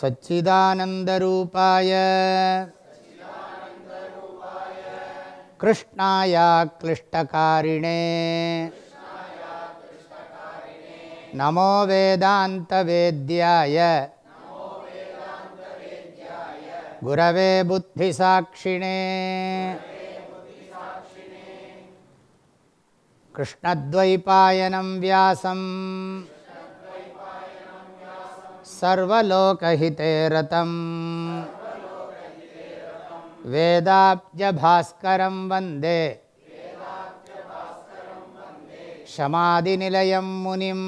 सच्चिदानन्दरूपाय। कृष्णाया क्लिष्टकारिणे। नमो वेदान्तवेद्याय। गुरवे बुद्धिसाक्षिणे। कृष्णद्वैपायनं व्यासं सर्वलोकहिते रतं वेदाब्जभास्करं वन्दे। शमादिनिलयं मुनिं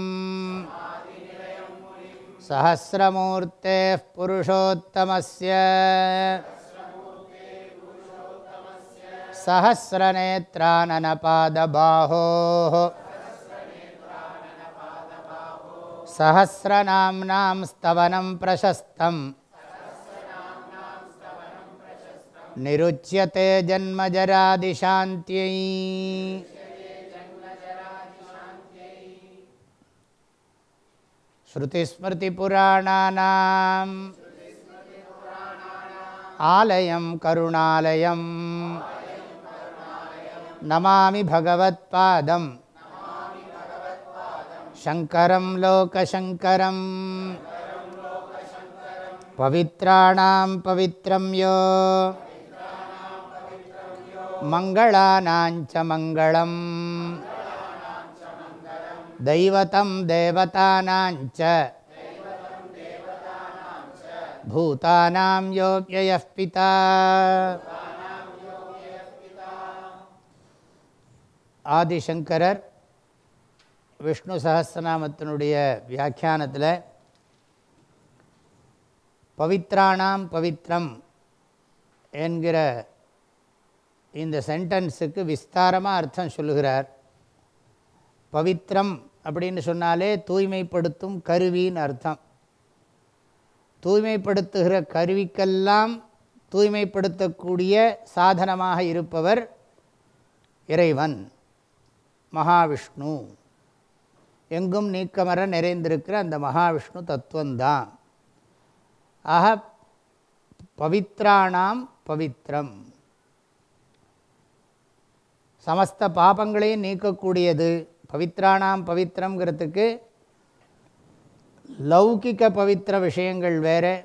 सहस्रमूर्तेः पुरुषोत्तमस्य। सहस्रनेत्राननपादबाहोः सहस्रनाम्नां स्तवनं प्रशस्तम्। निरुच्यते जन्मजरादिशान्त्यै। श्रुतिस्मृतिपुराणानाम्। आलयं करुणालयं नमामि भगवत्पादं शङ्करं लोकशङ्करं पवित्राणां पवित्रं यो मङ्गलानां च मङ्गलम् दैवतं देवतानां च भूतानां योग्ययः पिता ஆதிசங்கரர் விஷ்ணு சகஸ்திரநாமத்தினுடைய வியாக்கியானத்தில் பவித்ராணாம் பவித்ரம் என்கிற இந்த சென்டென்ஸுக்கு விஸ்தாரமாக அர்த்தம் சொல்லுகிறார். பவித்ரம் அப்படின்னு சொன்னாலே தூய்மைப்படுத்தும் கருவின்னு அர்த்தம். தூய்மைப்படுத்துகிற கருவிக்கெல்லாம் தூய்மைப்படுத்தக்கூடிய சாதனமாக இருப்பவர் இறைவன் மகாவிஷ்ணு. எங்கும் நீக்கமர நிறைந்திருக்கிற அந்த மகாவிஷ்ணு தத்துவந்தான். ஆக பவித்ராணாம் பவித்ரம். சமஸ்த பாபங்களையும் நீக்கக்கூடியது பவித்ராணாம் பவித்திரங்கிறதுக்கு லௌகிக பவித்திர விஷயங்கள் வேறு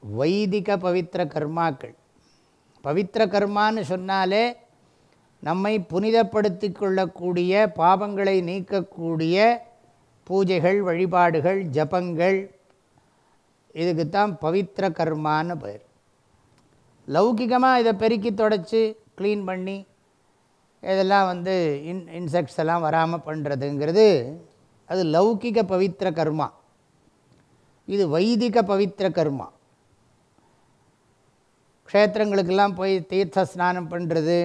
வைதிக பவித்திர கர்மாக்கள். பவித்திர கர்மான்னு சொன்னாலே நம்மை புனிதப்படுத்தி கொள்ளக்கூடிய பாபங்களை நீக்கக்கூடிய பூஜைகள் வழிபாடுகள் ஜபங்கள் இதுக்குத்தான் பவித்திர கர்மான்னு பேர். லௌகிகமாக இதை பெருக்கி தொடச்சி க்ளீன் பண்ணி இதெல்லாம் வந்து இன் இன்செக்ட்ஸ் எல்லாம் வராமல் பண்ணுறதுங்கிறது அது லௌகிக பவித்திர கர்மா. இது வைதிக பவித்திர கர்மா. க்ஷேத்திரங்களுக்கெல்லாம் போய் தீர்த்த ஸ்நானம் பண்ணுறது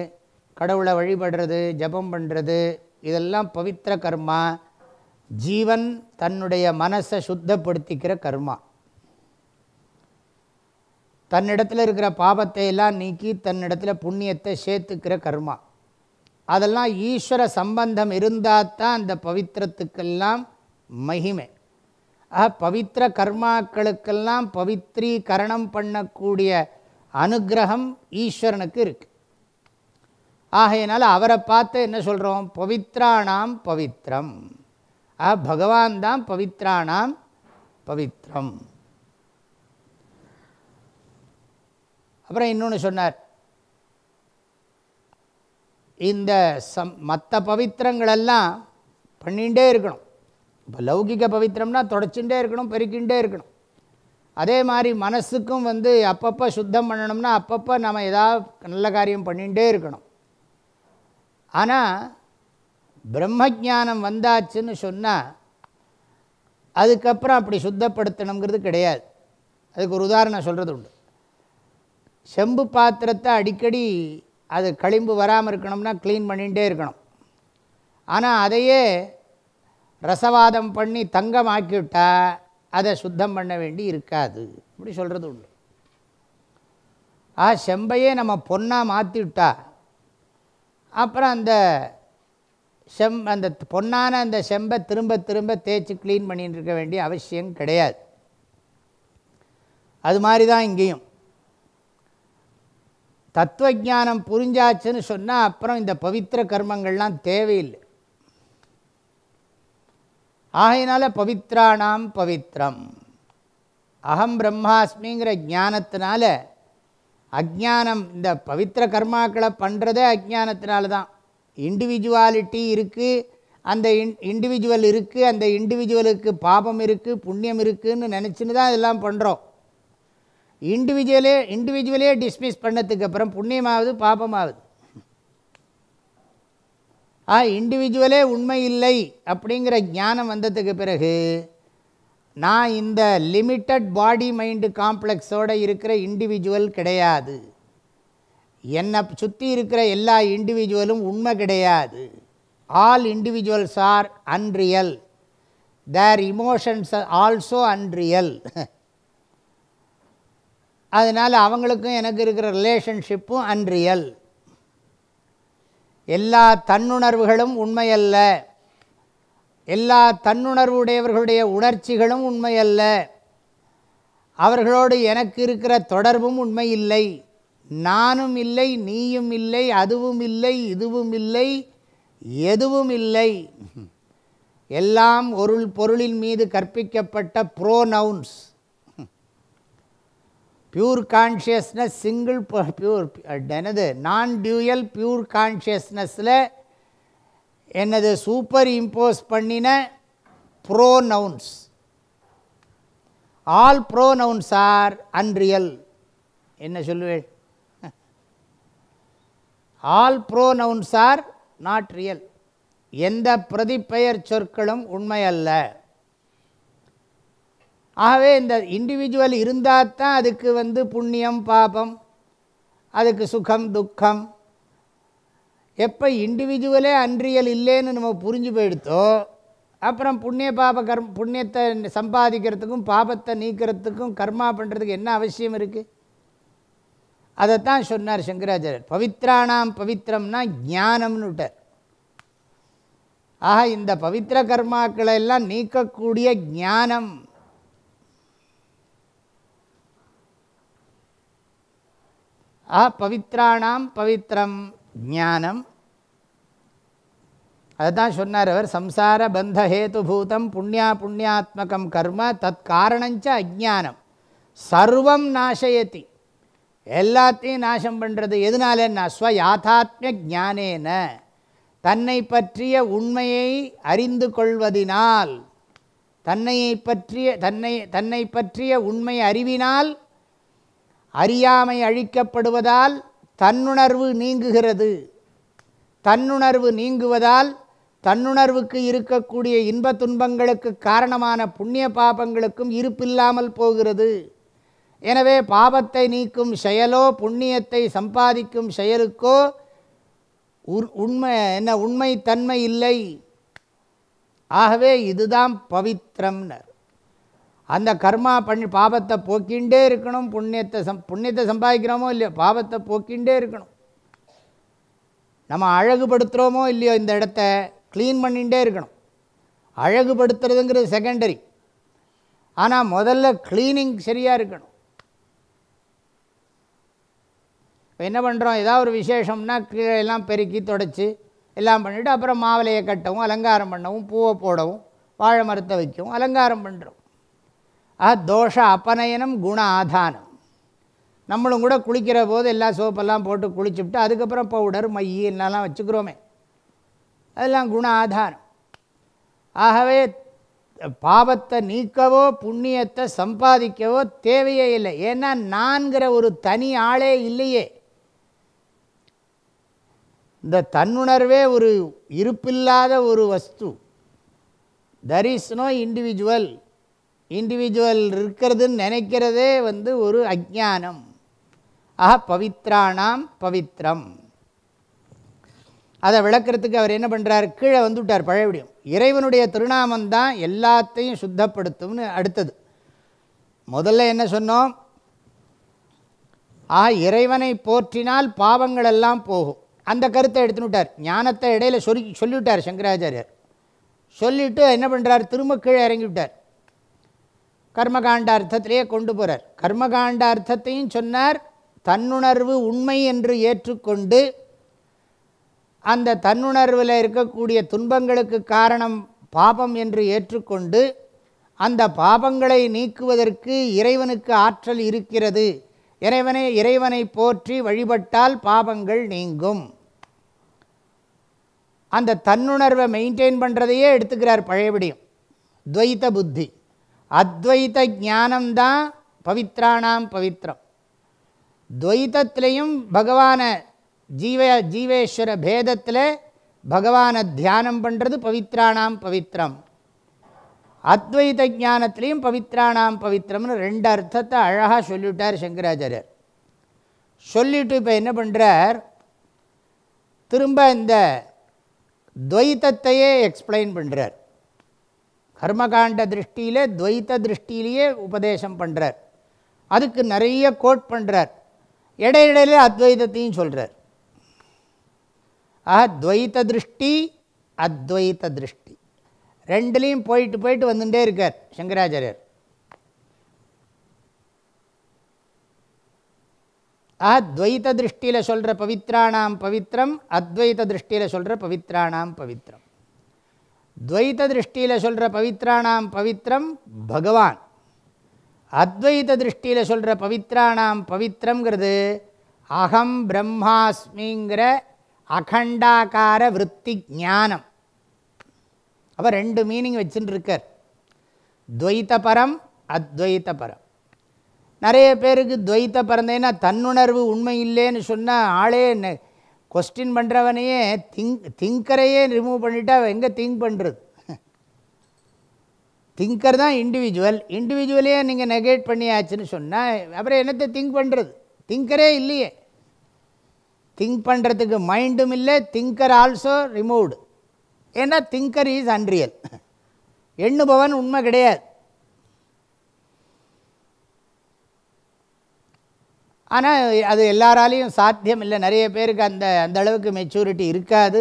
கடவுளை வழிபடுறது ஜபம் பண்ணுறது இதெல்லாம் பவித்திர கர்மா. ஜீவன் தன்னுடைய மனசை சுத்தப்படுத்திக்கிற கர்மா. தன்னிடத்தில் இருக்கிற பாபத்தை எல்லாம் நீக்கி தன்னிடத்தில் புண்ணியத்தை சேர்த்துக்கிற கர்மா. அதெல்லாம் ஈஸ்வர சம்பந்தம் இருந்தால் தான் அந்த பவித்திரத்துக்கெல்லாம் மகிமை. ஆக பவித்திர கர்மாக்களுக்கெல்லாம் பவித்ரீகரணம் பண்ணக்கூடிய அனுகிரகம் ஈஸ்வரனுக்கு இருக்குது ஆகையினால அவரை பார்த்து என்ன சொல்கிறோம் பவித்ராணாம் பவித்ரம். ஆ பகவான் தான் பவித்ராணாம் பவித்ரம். அப்புறம் இன்னொன்று சொன்னார். இந்த சம் மற்ற பவித்திரங்களெல்லாம் பண்ணிகிட்டே இருக்கணும். இப்போ லௌகிக பவித்திரம்னா தொடச்சுட்டே இருக்கணும் பெருக்கிண்டே இருக்கணும். அதே மாதிரி மனசுக்கும் வந்து அப்பப்போ சுத்தம் பண்ணணும்னா அப்பப்போ நம்ம ஏதாவது நல்ல காரியம் பண்ணிகிட்டே இருக்கணும். ஆனால் பிரம்மஜானம் வந்தாச்சுன்னு சொன்னால் அதுக்கப்புறம் அப்படி சுத்தப்படுத்தணுங்கிறது கிடையாது. அதுக்கு ஒரு உதாரணம் சொல்கிறது உண்டு. செம்பு பாத்திரத்தை அடிக்கடி அது களிம்பு வராமல் இருக்கணும்னா க்ளீன் பண்ணிகிட்டே இருக்கணும். ஆனால் அதையே ரசவாதம் பண்ணி தங்கமாக்கிவிட்டா அதை சுத்தம் பண்ண வேண்டி இருக்காது. இப்படி சொல்கிறது உண்டு. ஆ செம்பையே நம்ம பொண்ணாக மாற்றிவிட்டா அப்புறம் அந்த செம் அந்த பொன்னான அந்த செம்பை திரும்ப திரும்ப தேய்ச்சி க்ளீன் பண்ணிட்டு இருக்க வேண்டிய அவசியம் கிடையாது. அது மாதிரி தான் இங்கேயும். தத்துவஜானம் புரிஞ்சாச்சுன்னு சொன்னால் அப்புறம் இந்த பவித்திர கர்மங்கள்லாம் தேவையில்லை. ஆகையினால பவித்ராணாம் பவித்ரம். அகம் பிரம்மாஸ்மிங்கிற ஞானத்தினால அஜானம் இந்த பவித்திர கர்மாக்களை பண்ணுறதே அஜானத்தினால தான் இண்டிவிஜுவாலிட்டி இருக்குது அந்த இன் இண்டிவிஜுவல் இருக்குது அந்த இண்டிவிஜுவலுக்கு பாபம் இருக்குது புண்ணியம் இருக்குதுன்னு நினச்சின்னு தான் இதெல்லாம் பண்ணுறோம் இண்டிவிஜுவலே இண்டிவிஜுவலே டிஸ்மிஸ் பண்ணதுக்கு அப்புறம் புண்ணியமாவது பாபமாகுது ஆ இண்டிவிஜுவலே உண்மை இல்லை அப்படிங்கிற ஞானம் வந்ததுக்கு பிறகு நான் இந்த லிமிட்டட் பாடி மைண்டு காம்ப்ளெக்ஸோடு இருக்கிற இண்டிவிஜுவல் கிடையாது. என்னை சுற்றி இருக்கிற எல்லா இண்டிவிஜுவலும் உண்மை கிடையாது. All individuals are unreal their emotions also unreal அதனால் அவங்களுக்கும் எனக்கு இருக்கிற ரிலேஷன்ஷிப்பும் அன்ரியல் எல்லா தன்னுணர்வுகளும் உண்மையல்ல. எல்லா தன்னுணர்வுடையவர்களுடைய உணர்ச்சிகளும் உண்மையல்ல. அவர்களோடு எனக்கு இருக்கிற தொடர்பும் உண்மை இல்லை நானும் இல்லை நீயும் இல்லை அதுவும் இல்லை இதுவும் இல்லை எதுவும் இல்லை. எல்லாம் ஒரு பொருளின் மீது கற்பிக்கப்பட்ட pronouns pure consciousness single pure என்னது நான் டியூயல் பியூர் கான்ஷியஸ்னஸில் என்னது சூப்பர் இம்போஸ் பண்ணின pronouns all pronouns are unreal என்ன சொல்லுவேன் all pronouns are not real எந்த பிரதிப்பெயர் சொற்களும் உண்மையல்ல ஆகவே இந்த இண்டிவிஜுவல் இருந்தால் தான் அதுக்கு வந்து புண்ணியம் பாபம் அதுக்கு சுகம் துக்கம் எப்போ இண்டிவிஜுவலே அன்றியல் இல்லைன்னு நம்ம புரிஞ்சு போயிடுத்தோ அப்புறம் புண்ணிய பாப கர்ம புண்ணியத்தை சம்பாதிக்கிறதுக்கும் பாபத்தை நீக்கிறதுக்கும் கர்மா பண்ணுறதுக்கு என்ன அவசியம் இருக்குது அதைத்தான் சொன்னார் சங்கராச்சாரியர். பவித்ராணாம் பவித்திரம்னா ஞானம்னு விட்டார். ஆக இந்த பவித்திர கர்மாக்களை எல்லாம் நீக்கக்கூடிய ஞானம். ஆ பவித்ராணாம் பவித்திரம் ஞானம். அதுதான் சொன்னார் அவர் சம்சார பந்த ஹேதுபூதம் புண்ணியா புண்ணியாத்மகம் கர்ம தத் காரணஞ்ச அஜானம் சர்வம் நாசயத்தி எல்லாத்தையும் நாசம் பண்ணுறது எதனாலன்னா ஸ்வயாத்தாத்மிய ஜானேன தன்னை பற்றிய உண்மையை அறிந்து கொள்வதினால். தன்னையை பற்றிய தன்னை தன்னை பற்றிய உண்மை அறிவினால் அறியாமை அழிக்கப்படுவதால் தன்னுணர்வு நீங்குகிறது. தன்னுணர்வு நீங்குவதால் தன்னுணர்வுக்கு இருக்கக்கூடிய இன்ப துன்பங்களுக்கு காரணமான புண்ணிய பாபங்களுக்கும் இருப்பில்லாமல் போகிறது. எனவே பாபத்தை நீக்கும் செயலோ புண்ணியத்தை சம்பாதிக்கும் செயலுக்கோ உண்மை என்ன உண்மை தன்மை இல்லை. ஆகவே இதுதான் பவித்திரம்னர் அந்த கர்மா பண்ணி பாபத்தை போக்கிண்டே இருக்கணும். புண்ணியத்தை சம் புண்ணியத்தை சம்பாதிக்கிறோமோ இல்லையோ பாபத்தை போக்கிண்டே இருக்கணும். நம்ம அழகுபடுத்துகிறோமோ இல்லையோ இந்த இடத்த க்ளீன் பண்ணிகிட்டே இருக்கணும். அழகுபடுத்துறதுங்கிறது செகண்டரி ஆனால் முதல்ல க்ளீனிங் சரியாக இருக்கணும். இப்போ என்ன பண்ணுறோம் ஏதாவது ஒரு விசேஷம்னா கீழே எல்லாம் பெருக்கி தொடச்சி எல்லாம் பண்ணிவிட்டு அப்புறம் மாவிலையை கட்டவும் அலங்காரம் பண்ணவும் பூவை போடவும் வாழை மரத்தை வைக்கவும் அலங்காரம் பண்ணுறோம் ஆ தோஷ அபநயனம் குண ஆதானம். நம்மளும் கூட குளிக்கிற போது எல்லா சோப்பெல்லாம் போட்டு குளிச்சுவிட்டு அதுக்கப்புறம் பவுடர் மை என்னெல்லாம் வச்சுக்கிறோமே. அதெல்லாம் குண ஆதாரம் ஆகவே பாவத்தை நீக்கவோ புண்ணியத்தை சம்பாதிக்கவோ தேவையே இல்லை. ஏன்னா நான்கிற ஒரு தனி ஆளே இல்லையே. இந்த தன்னுணர்வே ஒரு இருப்பில்லாத ஒரு வஸ்து. There is no individual individual இருக்கிறதுன்னு நினைக்கிறதே வந்து ஒரு அஜானம் ஆஹா பவித்ராணாம் பவித்ரம். அதை விளக்கிறதுக்கு அவர் என்ன பண்ணுறார் கீழே வந்துவிட்டார் பழையபடியும். இறைவனுடைய திருநாமந்தான் எல்லாத்தையும் சுத்தப்படுத்தும்னு அடுத்தது. முதல்ல என்ன சொன்னோம்? ஆ இறைவனை போற்றினால் பாவங்கள் எல்லாம் போகும். அந்த கருத்தை எடுத்துன்னு விட்டார். ஞானத்தை இடையில சொல்லி சொல்லிவிட்டார் சங்கராச்சாரியர். சொல்லிவிட்டு என்ன பண்ணுறார் திரும்ப கீழே இறங்கி விட்டார். கர்மகாண்ட அர்த்தத்திலேயே கொண்டு போகிறார் கர்மகாண்ட அர்த்தத்தையும் சொன்னார். தன்னுணர்வு உண்மை என்று ஏற்றுக்கொண்டு அந்த தன்னுணர்வில் இருக்கக்கூடிய துன்பங்களுக்கு காரணம் பாபம் என்று ஏற்றுக்கொண்டு அந்த பாபங்களை நீக்குவதற்கு இறைவனுக்கு ஆற்றல் இருக்கிறது. இறைவனை இறைவனை போற்றி வழிபட்டால் பாபங்கள் நீங்கும். அந்த தன்னுணர்வை மெயின்டைன் பண்ணுறதையே எடுத்துக்கிறார் பழையபடியும் துவைத்த புத்தி. அத்வைத ஞானம்தான் பவித்ராணாம் பவித்ரம். துவைத்தத்திலையும் பகவானை ஜீவ ஜீவேஸ்வர பேதத்தில் பகவானை தியானம் பண்ணுறது பவித்ராணாம் பவித்ரம். அத்வைத ஜானத்திலையும் பவித்ராணாம் பவித்ரம்னு ரெண்டு அர்த்தத்தை அழகாக சொல்லிவிட்டார் சங்கராச்சாரியர். சொல்லிவிட்டு இப்போ என்ன பண்ணுறார் திரும்ப இந்த துவைத்தத்தையே எக்ஸ்பிளைன் பண்ணுறார் கர்மகாண்ட திருஷ்டியில் துவைத்த திருஷ்டியிலேயே உபதேசம் பண்ணுறார் அதுக்கு நிறைய கோட் பண்ணுறார் இடையிடையில அத்வைதத்தையும் சொல்கிறார் ஆக துவைத்த திருஷ்டி அத்வைத்த திருஷ்டி ரெண்டுலேயும் போயிட்டு போயிட்டு வந்துட்டே இருக்கார் சங்கராச்சாரியர். ஆக துவைத்த திருஷ்டியில் சொல்கிற பவித்ராணாம் பவித்ரம் அத்வைத்த திருஷ்டியில் சொல்கிற பவித்ராணாம் பவித்ரம். துவைத்த திருஷ்டியில் சொல்கிற பவித்ராணாம் பவித்ரம் பகவான். அத்வைத திருஷ்டியில் சொல்கிற பவித்ராணாம் பவித்ரங்கிறது அகம் பிரம்மாஸ்மிங்கிற அகண்டாக்கார விற்பி ஞானம். அப்போ ரெண்டு மீனிங் வச்சுட்டு இருக்கார் துவைத்த பரம் அத்வைத்த பரம். நிறைய பேருக்கு துவைத்த பரந்தேன்னா தன்னுணர்வு உண்மை இல்லைன்னு சொன்னால் ஆளே கொஸ்டின் பண்ணுறவனையே திங்க் திங்கரையே ரிமூவ் பண்ணிவிட்டு அவன் எங்கே திங்க் பண்ணுறது திங்கர் தான் இண்டிவிஜுவல் இண்டிவிஜுவலையே நீங்கள் நெகேட் பண்ணியாச்சுன்னு சொன்னால் அப்புறம் என்னத்தை திங்க் பண்ணுறது திங்கரே இல்லையே. திங்க் பண்ணுறதுக்கு மைண்டும் இல்லை திங்கர் ஆல்சோ ரிமூவ்டு ஏன்னா திங்கர் இஸ் அன்ரியல் எண்ணுபவன் உண்மை கிடையாது. ஆனால் அது எல்லாராலையும் சாத்தியம் இல்லை. நிறைய பேருக்கு அந்த அந்த அளவுக்கு மெச்சூரிட்டி இருக்காது.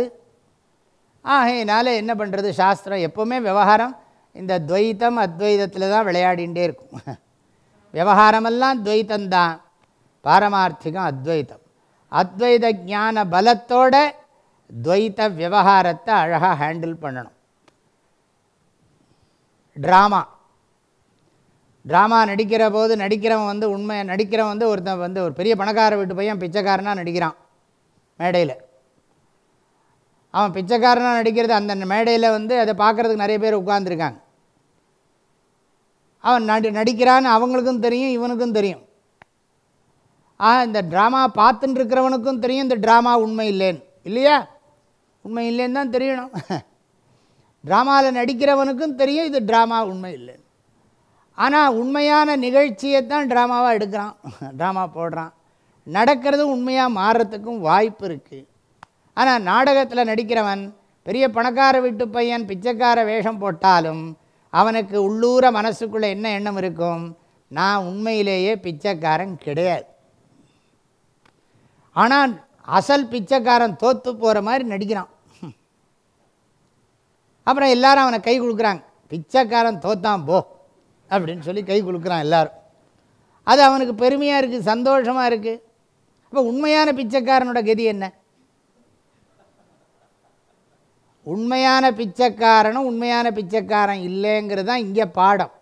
ஆகையினால என்ன பண்ணுறது சாஸ்திரம் எப்போவுமே விவகாரம் இந்த துவைத்தம் அத்வைதத்தில் தான் விளையாடிகிட்டே இருக்கும். விவகாரமெல்லாம் துவைத்தந்தான் பாரமார்த்திகம் அத்வைத்தம். அத்வைத ஞான பலத்தோட துவைத்த விவகாரத்தை அழகாக ஹேண்டில் பண்ணணும். ட்ராமா ட்ராமா நடிக்கிற போது நடிக்கிறவன் வந்து உண்மை நடிக்கிறவன் வந்து ஒருத்தன் வந்து ஒரு பெரிய பணக்கார வீட்டு பையன் பிச்சைக்காரனாக நடிக்கிறான் மேடையில். அவன் பிச்சைக்காரனாக நடிக்கிறது அந்த மேடையில் வந்து அதை பார்க்குறதுக்கு நிறைய பேர் உட்காந்துருக்காங்க அவன் நடி நடிக்கிறான்னு அவங்களுக்கும் தெரியும் இவனுக்கும் தெரியும். ஆ இந்த ட்ராமா பார்த்துட்டு இருக்கிறவனுக்கும் தெரியும் இந்த ட்ராமா உண்மை இல்லைன்னு. இல்லையா? உண்மை இல்லைன்னு தான் தெரியணும். ட்ராமாவில் நடிக்கிறவனுக்கும் தெரியும் இது ட்ராமா உண்மை இல்லைன்னு. ஆனால் உண்மையான நிகழ்ச்சியை தான் ட்ராமாவாக எடுக்கிறான். ட்ராமா போடுறான். நடக்கிறது உண்மையாக மாறுறதுக்கும் வாய்ப்பு இருக்குது ஆனால் நாடகத்தில் நடிக்கிறவன் பெரிய பணக்கார வீட்டு பையன் பிச்சைக்கார வேஷம் போட்டாலும் அவனுக்கு உள்ளூர மனசுக்குள்ளே என்ன எண்ணம் இருக்கும்? நான் உண்மையிலேயே பிச்சைக்காரன் கிடையாது. ஆனால் அசல் பிச்சைக்காரன் தோற்று போகிற மாதிரி நடிக்கிறான். அப்புறம் எல்லாரும் அவனை கை கொடுக்குறாங்க பிச்சைக்காரன் தோத்தான் போ அப்படின்னு சொல்லி கை கொடுக்குறான் எல்லாரும். அது அவனுக்கு பெருமையாக இருக்குது சந்தோஷமாக இருக்குது அப்போ உண்மையான பிச்சைக்காரனோட கதி என்ன? உண்மையான பிச்சைக்காரனும் உண்மையான பிச்சைக்காரன் இல்லைங்கிறது தான் இங்கே பாடம்.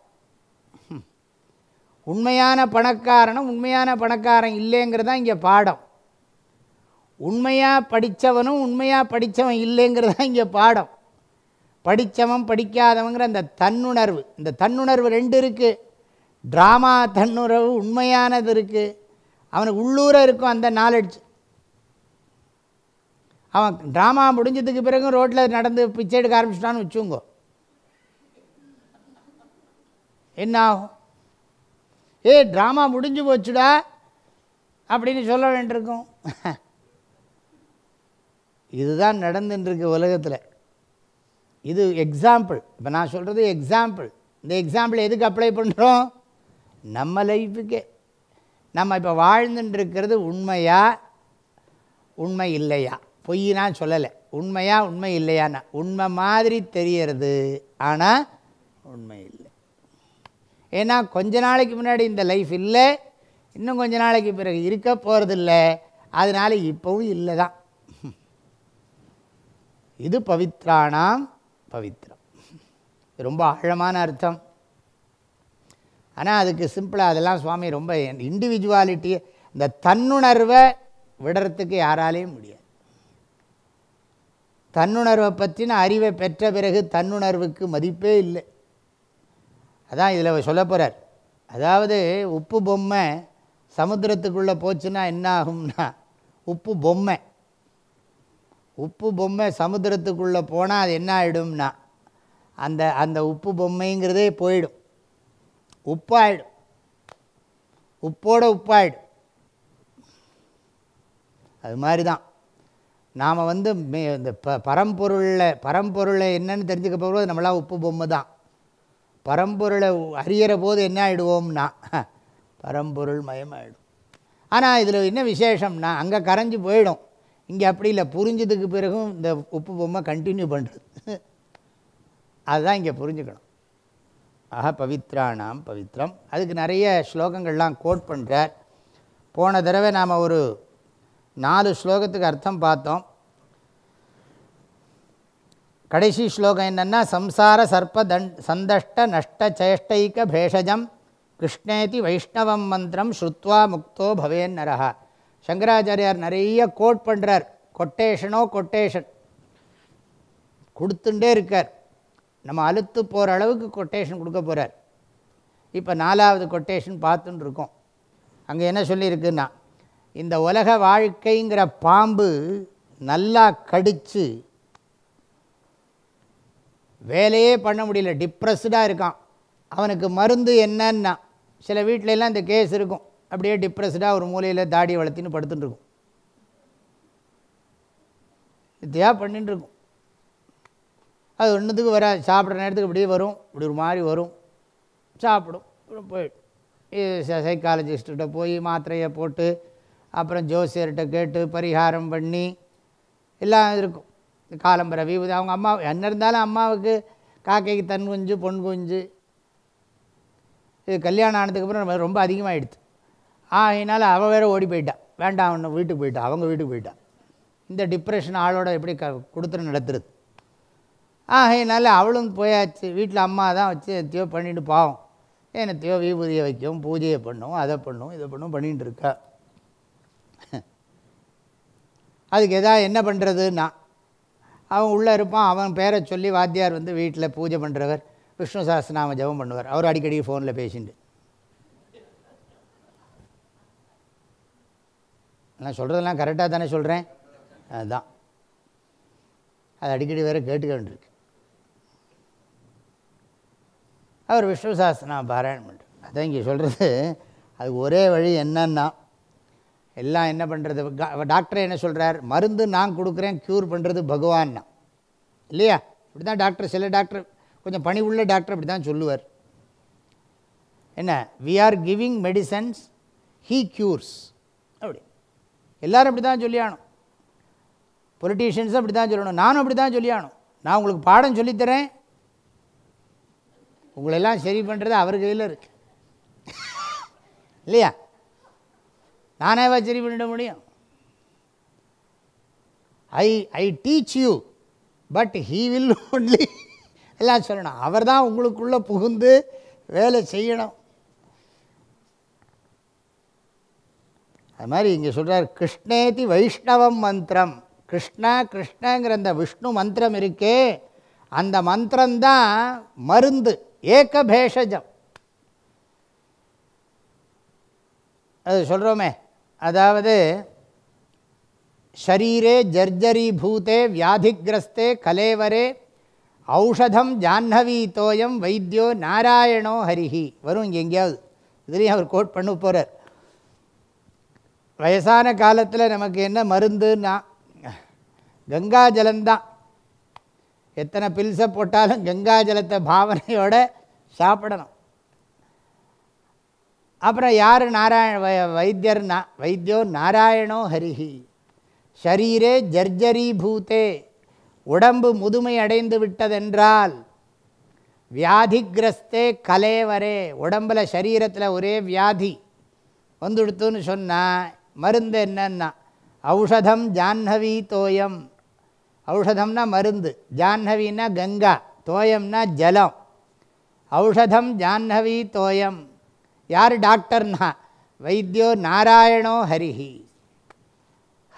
உண்மையான பணக்காரனும் உண்மையான பணக்காரன் இல்லைங்கிறது தான் இங்கே பாடம். உண்மையாக படித்தவனும் உண்மையாக படித்தவன் இல்லைங்கிறது தான் இங்கே பாடம். படித்தவன் படிக்காதவங்கிற அந்த தன்னுணர்வு. இந்த தன்னுணர்வு ரெண்டு இருக்குது ட்ராமா தன்னுணர்வு உண்மையானது இருக்குது அவனுக்கு உள்ளூர இருக்கும் அந்த நாலெட்ஜ் அவன் ட்ராமா முடிஞ்சதுக்கு பிறகு ரோட்டில் நடந்து பிச்சை எடுக்க ஆரம்பிச்சிட்டான்னு வச்சுங்கோ என்ன ஆகும்? ஏ ட்ராமா முடிஞ்சு போச்சுடா அப்படின்னு சொல்ல வேண்டியிருக்கும். இதுதான் நடந்துட்டுருக்கு உலகத்தில். இது எக்ஸாம்பிள் இப்போ நான் சொல்கிறது எக்ஸாம்பிள் இந்த எக்ஸாம்பிள் எதுக்கு அப்ளை பண்ணுறோம் நம்ம லைஃபுக்கே நம்ம இப்போ வாழ்ந்துட்டுருக்கிறது உண்மையா? உண்மை இல்லையா? பொய் நான் சொல்லலை. உண்மையா உண்மை இல்லையான்னா உண்மை மாதிரி தெரியறது. ஆனால் உண்மை இல்லை. ஏன்னா கொஞ்ச நாளைக்கு முன்னாடி இந்த லைஃப் இல்லை. இன்னும் கொஞ்ச நாளைக்கு பிறகு இருக்க போகிறதில்ல அதனால் இப்போவும் இல்லை தான் இது பவித்ராணாம் பவித்ரம். ரொம்ப ஆழமான அர்த்தம். ஆனால் அதுக்கு சிம்பிளாக அதெல்லாம் சுவாமி ரொம்ப இண்டிவிஜுவாலிட்டி இந்த தன்னுணர்வை விடுறதுக்கு யாராலையும் முடியாது. தன்னுணர்வை பற்றின அறிவை பெற்ற பிறகு தன்னுணர்வுக்கு மதிப்பே இல்லை. அதான் இதில் சொல்ல போகிறார் அதாவது உப்பு பொம்மை சமுத்திரத்துக்குள்ளே போச்சுன்னா என்ன ஆகும்னா உப்பு பொம்மை. உப்பு பொம்மை சமுத்திரத்துக்குள்ளே போனால் அது என்ன ஆகிடும்னா அந்த அந்த உப்பு பொம்மைங்கிறதே போயிடும். உப்பாயிடும். உப்போட உப்பாயிடும். அது மாதிரி தான் நாம் வந்து மே இந்த ப பரம்பொருளில் பரம்பொருளை என்னன்னு தெரிஞ்சுக்க போகிறது நம்மளாம் உப்பு பொம்மை தான் பரம்பொருளை அறியிற போது என்ன ஆகிடுவோம்னா பரம்பொருள் மயமாயிடும். ஆனால் இதில் என்ன விசேஷம்னா அங்கே கரைஞ்சி போயிடும். இங்கே அப்படி இல்லை புரிஞ்சதுக்கு பிறகும் இந்த உப்பு பொம்மை கண்டினியூ பண்ணுறது அதுதான் இங்கே புரிஞ்சுக்கணும். ஆஹா பவித்ராணாம் பவித்ரம். அதுக்கு நிறைய ஸ்லோகங்கள்லாம் கோட் பண்ணுறார் போன தடவை நாம் ஒரு நாலு ஸ்லோகத்துக்கு அர்த்தம் பார்த்தோம். கடைசி ஸ்லோகம் என்னென்னா சம்சார சர்ப்ப தண் சந்தஷ்ட நஷ்ட சேஷ்டைக்க பேஷஜம் கிருஷ்ணேதி வைஷ்ணவம் மந்திரம் ஸ்ருத்வா முக்தோ பவேன் நரஹா. சங்கராச்சாரியார் நிறைய கோட் பண்ணுறார் கொட்டேஷனோ கொட்டேஷன் கொடுத்துட்டே இருக்கார். நம்ம அழுத்து போகிற அளவுக்கு கொட்டேஷன் கொடுக்க போகிறார் இப்போ நாலாவது கொட்டேஷன் பார்த்துன்னு இருக்கோம். அங்கே என்ன சொல்லியிருக்குன்னா இந்த உலக வாழ்க்கைங்கிற பாம்பு நல்லா கடித்து வேலையே பண்ண முடியல டிப்ரெஸ்டாக இருக்கான். அவனுக்கு மருந்து என்னன்னா சில வீட்டிலலாம் இந்த கேஸ் இருக்கும். அப்படியே டிப்ரெஸ்டாக ஒரு மூலையில் தாடி வளர்த்தின்னு படுத்துட்டுருக்கும் வித்தியாக இதையாக இருக்கும். அது ஒன்றுத்துக்கு வர சாப்பிட்ற நேரத்துக்கு இப்படியே வரும். இப்படி ஒரு மாதிரி வரும். சாப்பிடும். அப்புறம் போயிடும் இது சைக்காலஜிஸ்ட்டுகிட்ட போய் மாத்திரையை போட்டு அப்புறம் ஜோசியர்கிட்ட கேட்டு பரிகாரம் பண்ணி எல்லாம் இருக்கும். காலம்பர விபூதி அவங்க அம்மா என்ன இருந்தாலும் அம்மாவுக்கு காக்கைக்கு தன் குஞ்சு பொன் குஞ்சு. இது கல்யாணம் ஆனதுக்கப்புறம் ரொம்ப அதிகமாகிடுது ஆகினால அவள் வேறு ஓடி போயிட்டான் வேண்டாம் அவனை வீட்டுக்கு போயிட்டான் அவங்க வீட்டுக்கு போயிட்டான் இந்த டிப்ரெஷன் ஆளோட எப்படி க கொடுத்துட்டு நடத்துறது? ஆகையினால அவளும் போயாச்சு. வீட்டில் அம்மா தான் வச்சு எத்தையோ பண்ணிட்டு பாவம். என்னத்தையோ விபூதியை வைக்கும் பூஜையை பண்ணும் அதை பண்ணும் இதை பண்ணும் பண்ணிகிட்டு இருக்கா. அதுக்கு எதாவது என்ன பண்ணுறதுன்னா அவன் உள்ளே இருப்பான். அவன் பேரை சொல்லி வாத்தியார் வந்து வீட்டில் பூஜை பண்ணுறவர் விஷ்ணு சாஸ்திரநாம ஜெபம் பண்ணுவார். அவர் அடிக்கடி ஃபோனில் பேசிட்டு. நான் சொல்கிறதெல்லாம் கரெக்டாக தானே சொல்கிறேன் அதுதான் அது அடிக்கடி வேறு கேட்டுக்க வேண்டியிருக்கு அவர் விஷ்ணு சாஸ்திரநாம பாராயணம் பண்ணுறேன் அதான் இங்கே சொல்கிறது அது ஒரே வழி என்னன்னா எல்லாம் என்ன பண்ணுறது டாக்டர் என்ன சொல்கிறார் மருந்து நான் கொடுக்குறேன் க்யூர் பண்ணுறது பகவான்னா. இல்லையா? இப்படி தான் டாக்டர் சில டாக்டர் கொஞ்சம் பணி உள்ள டாக்டர் இப்படி தான் சொல்லுவார். என்ன? We are giving medicines he cures அப்படி. எல்லோரும் அப்படி தான் சொல்லியானோம் பொலிட்டீஷியன்ஸும் அப்படி தான் சொல்லணும். நானும் அப்படி தான் சொல்லியானோம் நான் உங்களுக்கு பாடம் சொல்லித்தரேன். உங்களெல்லாம் சரி பண்ணுறது அவர் கையில் இருக்கு. இல்லையா? நானேவா சரி பண்ணிட முடியும். I I teach you but he will only எல்லாம் சொல்லணும். அவர் தான் உங்களுக்குள்ளே புகுந்து வேலை செய்யணும். அது மாதிரி இங்கே சொல்கிறார் கிருஷ்ணேதி வைஷ்ணவம் மந்திரம். கிருஷ்ணா கிருஷ்ணங்கிற அந்த விஷ்ணு மந்திரம் இருக்கே அந்த மந்திரம்தான் மருந்து ஏக பேஷஜம் அது சொல்கிறோமே அதாவது ஷரீரே ஜர்ஜரி பூதே வியாதிகிரஸ்தே கலேவரே ஔஷதம் ஜாஹ்னவி தோயம் வைத்தியோ நாராயணோ ஹரிஹி. வரும் இங்கே எங்கேயாவது. இதுலேயும் அவர் கோட் பண்ண போகிறார் வயசான காலத்தில் நமக்கு என்ன மருந்துன்னா கங்கா ஜலந்தான் எத்தனை பில்ஸை போட்டாலும் கங்கா ஜலத்தை பாவனையோட சாப்பிடணும். அப்புறம் யார் நாராயண வை வைத்தியர்னா வைத்தியோ நாராயணோ ஹரிஹி. ஷரீரே ஜர்ஜரி பூத்தே உடம்பு முதுமை அடைந்து விட்டதென்றால் வியாதிகிரஸ்தே கலேவரே. உடம்பில் சரீரத்தில் ஒரே வியாதி. வந்துடுத்துன்னு சொன்னால் மருந்து என்னன்னா? ஔஷதம் ஜாஹ்னவி தோயம். ஔஷதம்னா மருந்து. ஜாஹ்னவின்னா கங்கா தோயம்னா ஜலம். ஔஷதம் ஜாஹ்னவி தோயம். யார் டாக்டர்னா? வைத்தியோ நாராயணோ ஹரிஹி.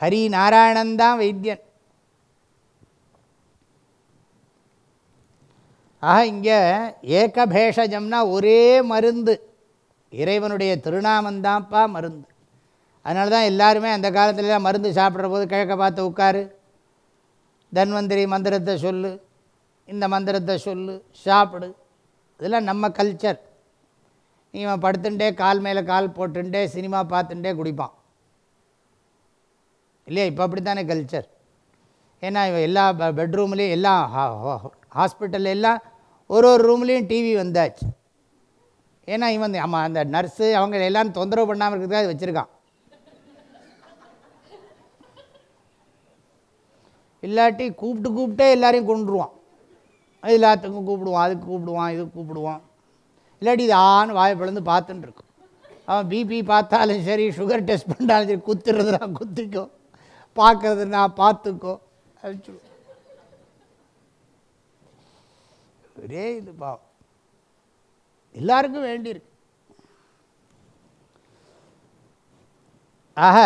ஹரி நாராயணன்தான் வைத்தியன். ஆக இங்கே ஏகபேஷஜம்னா ஒரே மருந்து. இறைவனுடைய திருநாமந்தான்ப்பா மருந்து. அதனால தான் எல்லாருமே அந்த காலத்துலலாம் மருந்து சாப்பிட்ற போது கிழக்க பார்த்து உட்காரு. தன்வந்திரி மந்திரத்தை சொல்லு இந்த மந்திரத்தை சொல்லு சாப்பிடு. இதெல்லாம் நம்ம கல்ச்சர் இவன் படுத்துட்டே கால் மேலே கால் போட்டுட்டே சினிமா பார்த்துட்டே குடிப்பான். இல்லையா? இப்போ அப்படி தானே கல்ச்சர் ஏன்னா இவன் எல்லா பெட்ரூம்லேயும் எல்லா ஹாஸ்பிட்டல் எல்லாம் ஒரு ஒரு ரூம்லேயும் டிவி வந்தாச்சு. ஏன்னா இவன் ஆமாம் அந்த நர்ஸு அவங்க எல்லாம் தொந்தரவு பண்ணாமல் இருக்கிறதுக்காக வச்சுருக்கான். இல்லாட்டி கூப்பிட்டு கூப்பிட்டே எல்லாரையும் கொண்டுருவான் எல்லாத்துக்கும் கூப்பிடுவான் அதுக்கு கூப்பிடுவான் இதுக்கு கூப்பிடுவான். இல்லாட்டி இது ஆன்னு வாயை பிளந்து பார்த்துட்டு இருக்கும். அவன் பிபி பார்த்தாலும் சரி சுகர் டெஸ்ட் பண்ணாலும் சரி குத்துறதுனா குத்திக்கோ. பார்க்கறதுனா பார்த்துக்கோ. அழிச்சு ஒரே இது பாவம். எல்லாருக்கும் வேண்டியிருக்கு. ஆக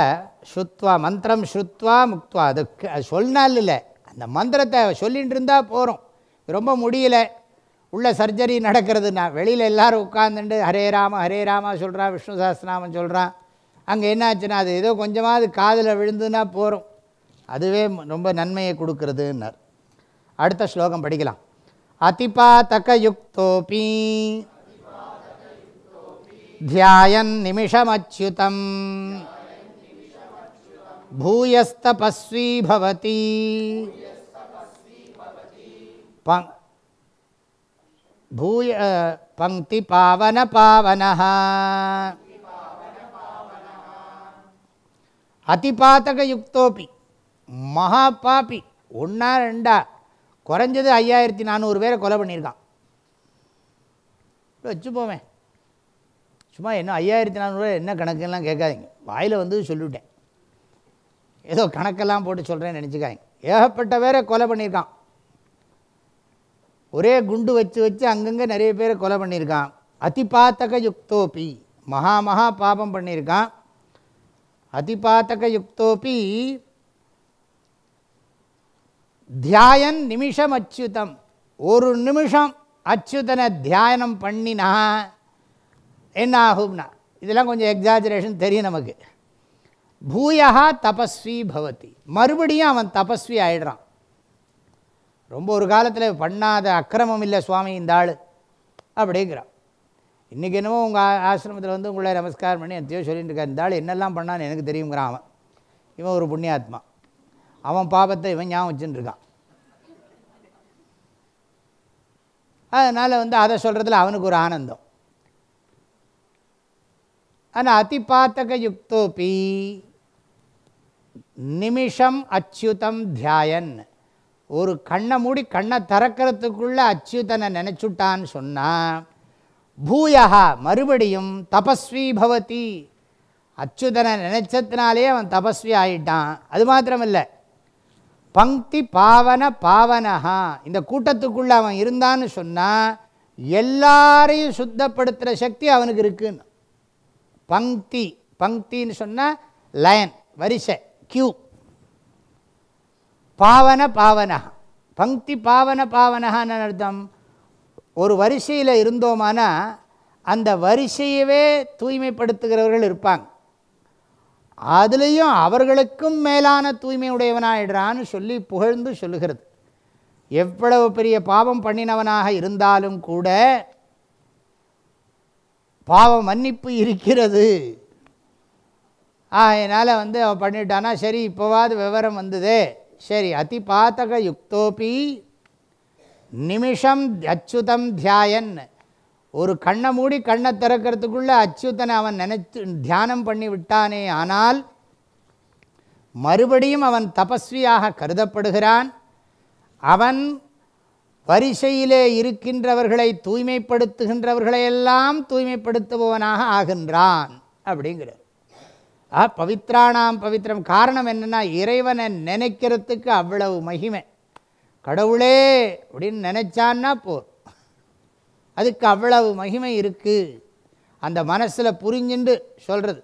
ஸ்ருத்வா மந்திரம் ஸ்ருத்வா முக்துவா. அது அது சொன்னால் இல்லை. அந்த மந்திரத்தை சொல்லிகிட்டு இருந்தால் போகிறோம் ரொம்ப முடியல. உள்ள சர்ஜரி நடக்கிறதுனா வெளியில் எல்லோரும் உட்காந்துட்டு ஹரே ராம ஹரே ராமா சொல்கிறான் விஷ்ணு சாஸ்திரநாமன் சொல்கிறான் அங்கே என்னாச்சுன்னா அது ஏதோ கொஞ்சமாவது காதில் விழுந்துன்னா போகிறோம் அதுவே ரொம்ப நன்மையை கொடுக்கறதுன்னார். அடுத்த ஸ்லோகம் படிக்கலாம். அதிபாத்தகயுக்தோபி தியாயன் நிமிஷமச்சுதம் பூயஸ்தபஸ்வீ பவதி பூய பங்கி பாவன பாவன அதிபாத்தகயுக்தோப்பி மகா பாப்பி ஒன்றா ரெண்டா குறைஞ்சது ஐயாயிரத்தி நானூறு பேரை கொலை பண்ணியிருக்கான். வச்சுப்போமே. சும்மா என்ன ஐயாயிரத்தி நானூறு என்ன கணக்குலாம் கேட்காதீங்க. வாயில் வந்து சொல்லிவிட்டேன். ஏதோ கணக்கெல்லாம் போட்டு சொல்கிறேன்னு நினச்சிக்காங்க ஏகப்பட்ட பேரை கொலை பண்ணியிருக்கான். ஒரே குண்டு வச்சு வச்சு அங்கங்கே நிறைய பேரை கொலை பண்ணியிருக்கான். அதிபாத்தக யுக்தோப்பி மகா மகா பாபம் பண்ணியிருக்கான். அதிபாத்தக யுக்தோப்பி தியாயன் நிமிஷம் அச்சுதம். ஒரு நிமிஷம் அச்சுதனை தியானம் பண்ணினா என்ன ஆகும்னா இதெல்லாம் கொஞ்சம் எக்ஸாஜரேஷன் தெரியும் நமக்கு. பூயா தபஸ்வி பவதி. மறுபடியும் அவன் தபஸ்வி ஆயிடுறான். ரொம்ப ஒரு காலத்தில் பண்ணாத அக்கிரமம் இல்லை சுவாமி இந்த ஆள் அப்படிங்கிறான். இன்றைக்கி என்னமோ உங்கள் ஆசிரமத்தில் வந்து உங்களை நமஸ்காரம் பண்ணி எத்தையோ சொல்லிட்டு இருக்கார். இந்த ஆள் என்னெல்லாம் பண்ணான்னு எனக்கு தெரியுங்கிறான் அவன். இவன் ஒரு புண்ணியாத்மா. அவன் பாபத்தை இவன் ஞாபகம் வச்சுன்னு இருக்கான். அதனால் வந்து அதை சொல்கிறதுல அவனுக்கு ஒரு ஆனந்தம். ஆனால் அதிபாத்தக யுக்தோப்பி நிமிஷம் அச்சுதம் தியாயன். ஒரு கண்ணை மூடி கண்ணை திறக்கிறதுக்குள்ளே அச்சுதனை நினச்சுட்டான்னு சொன்னால் பூயா மறுபடியும் தபஸ்வி பவதி. அச்சுதனை நினைச்சதுனாலே அவன் தபஸ்வி ஆயிட்டான். அது மாத்திரமில்லை. பங்கி பாவன பாவனஹா. இந்த கூட்டத்துக்குள்ளே அவன் இருந்தான்னு சொன்னால் எல்லாரையும் சுத்தப்படுத்துகிற சக்தி அவனுக்கு இருக்குன்னு. பங்கி பங்கின்னு சொன்னால் லயன் வரிசை. கியூ பாவன பாவனா பங்கி பாவன பாவனகான்னு அர்த்தம். ஒரு வரிசையில் இருந்தோமானா அந்த வரிசையவே தூய்மைப்படுத்துகிறவர்கள் இருப்பாங்க. அதுலேயும் அவர்களுக்கும் மேலான தூய்மை உடையவனாயிடுறான்னு சொல்லி புகழ்ந்து சொல்லுகிறது. எவ்வளவு பெரிய பாவம் பண்ணினவனாக இருந்தாலும் கூட பாவ மன்னிப்பு இருக்கிறது. அதனால் வந்து அவன் பண்ணிட்டானா சரி இப்போவாது விவரம் வந்தது. சரி அதி பாத்தக யுக்தோப்பி நிமிஷம் அச்சுதம் தியாயன். ஒரு கண்ணை மூடி கண்ணை திறக்கிறதுக்குள்ளே அச்சுதனை அவன் நினைத்து தியானம் பண்ணி விட்டானே ஆனால் மறுபடியும் அவன் தபஸ்வியாக கருதப்படுகிறான். அவன் வரிசையிலே இருக்கின்றவர்களை தூய்மைப்படுத்துகின்றவர்களையெல்லாம் தூய்மைப்படுத்துபவனாக ஆகின்றான் அப்படிங்கிறார். ஆ பவித்ராணாம் பவித்திரம் காரணம் என்னென்னா இறைவனை நினைக்கிறதுக்கு அவ்வளவு மகிமை. கடவுளே அப்படின்னு நினச்சான்னா போ அதுக்கு அவ்வளவு மகிமை இருக்குது அந்த மனசில் புரிஞ்சுண்டு சொல்கிறது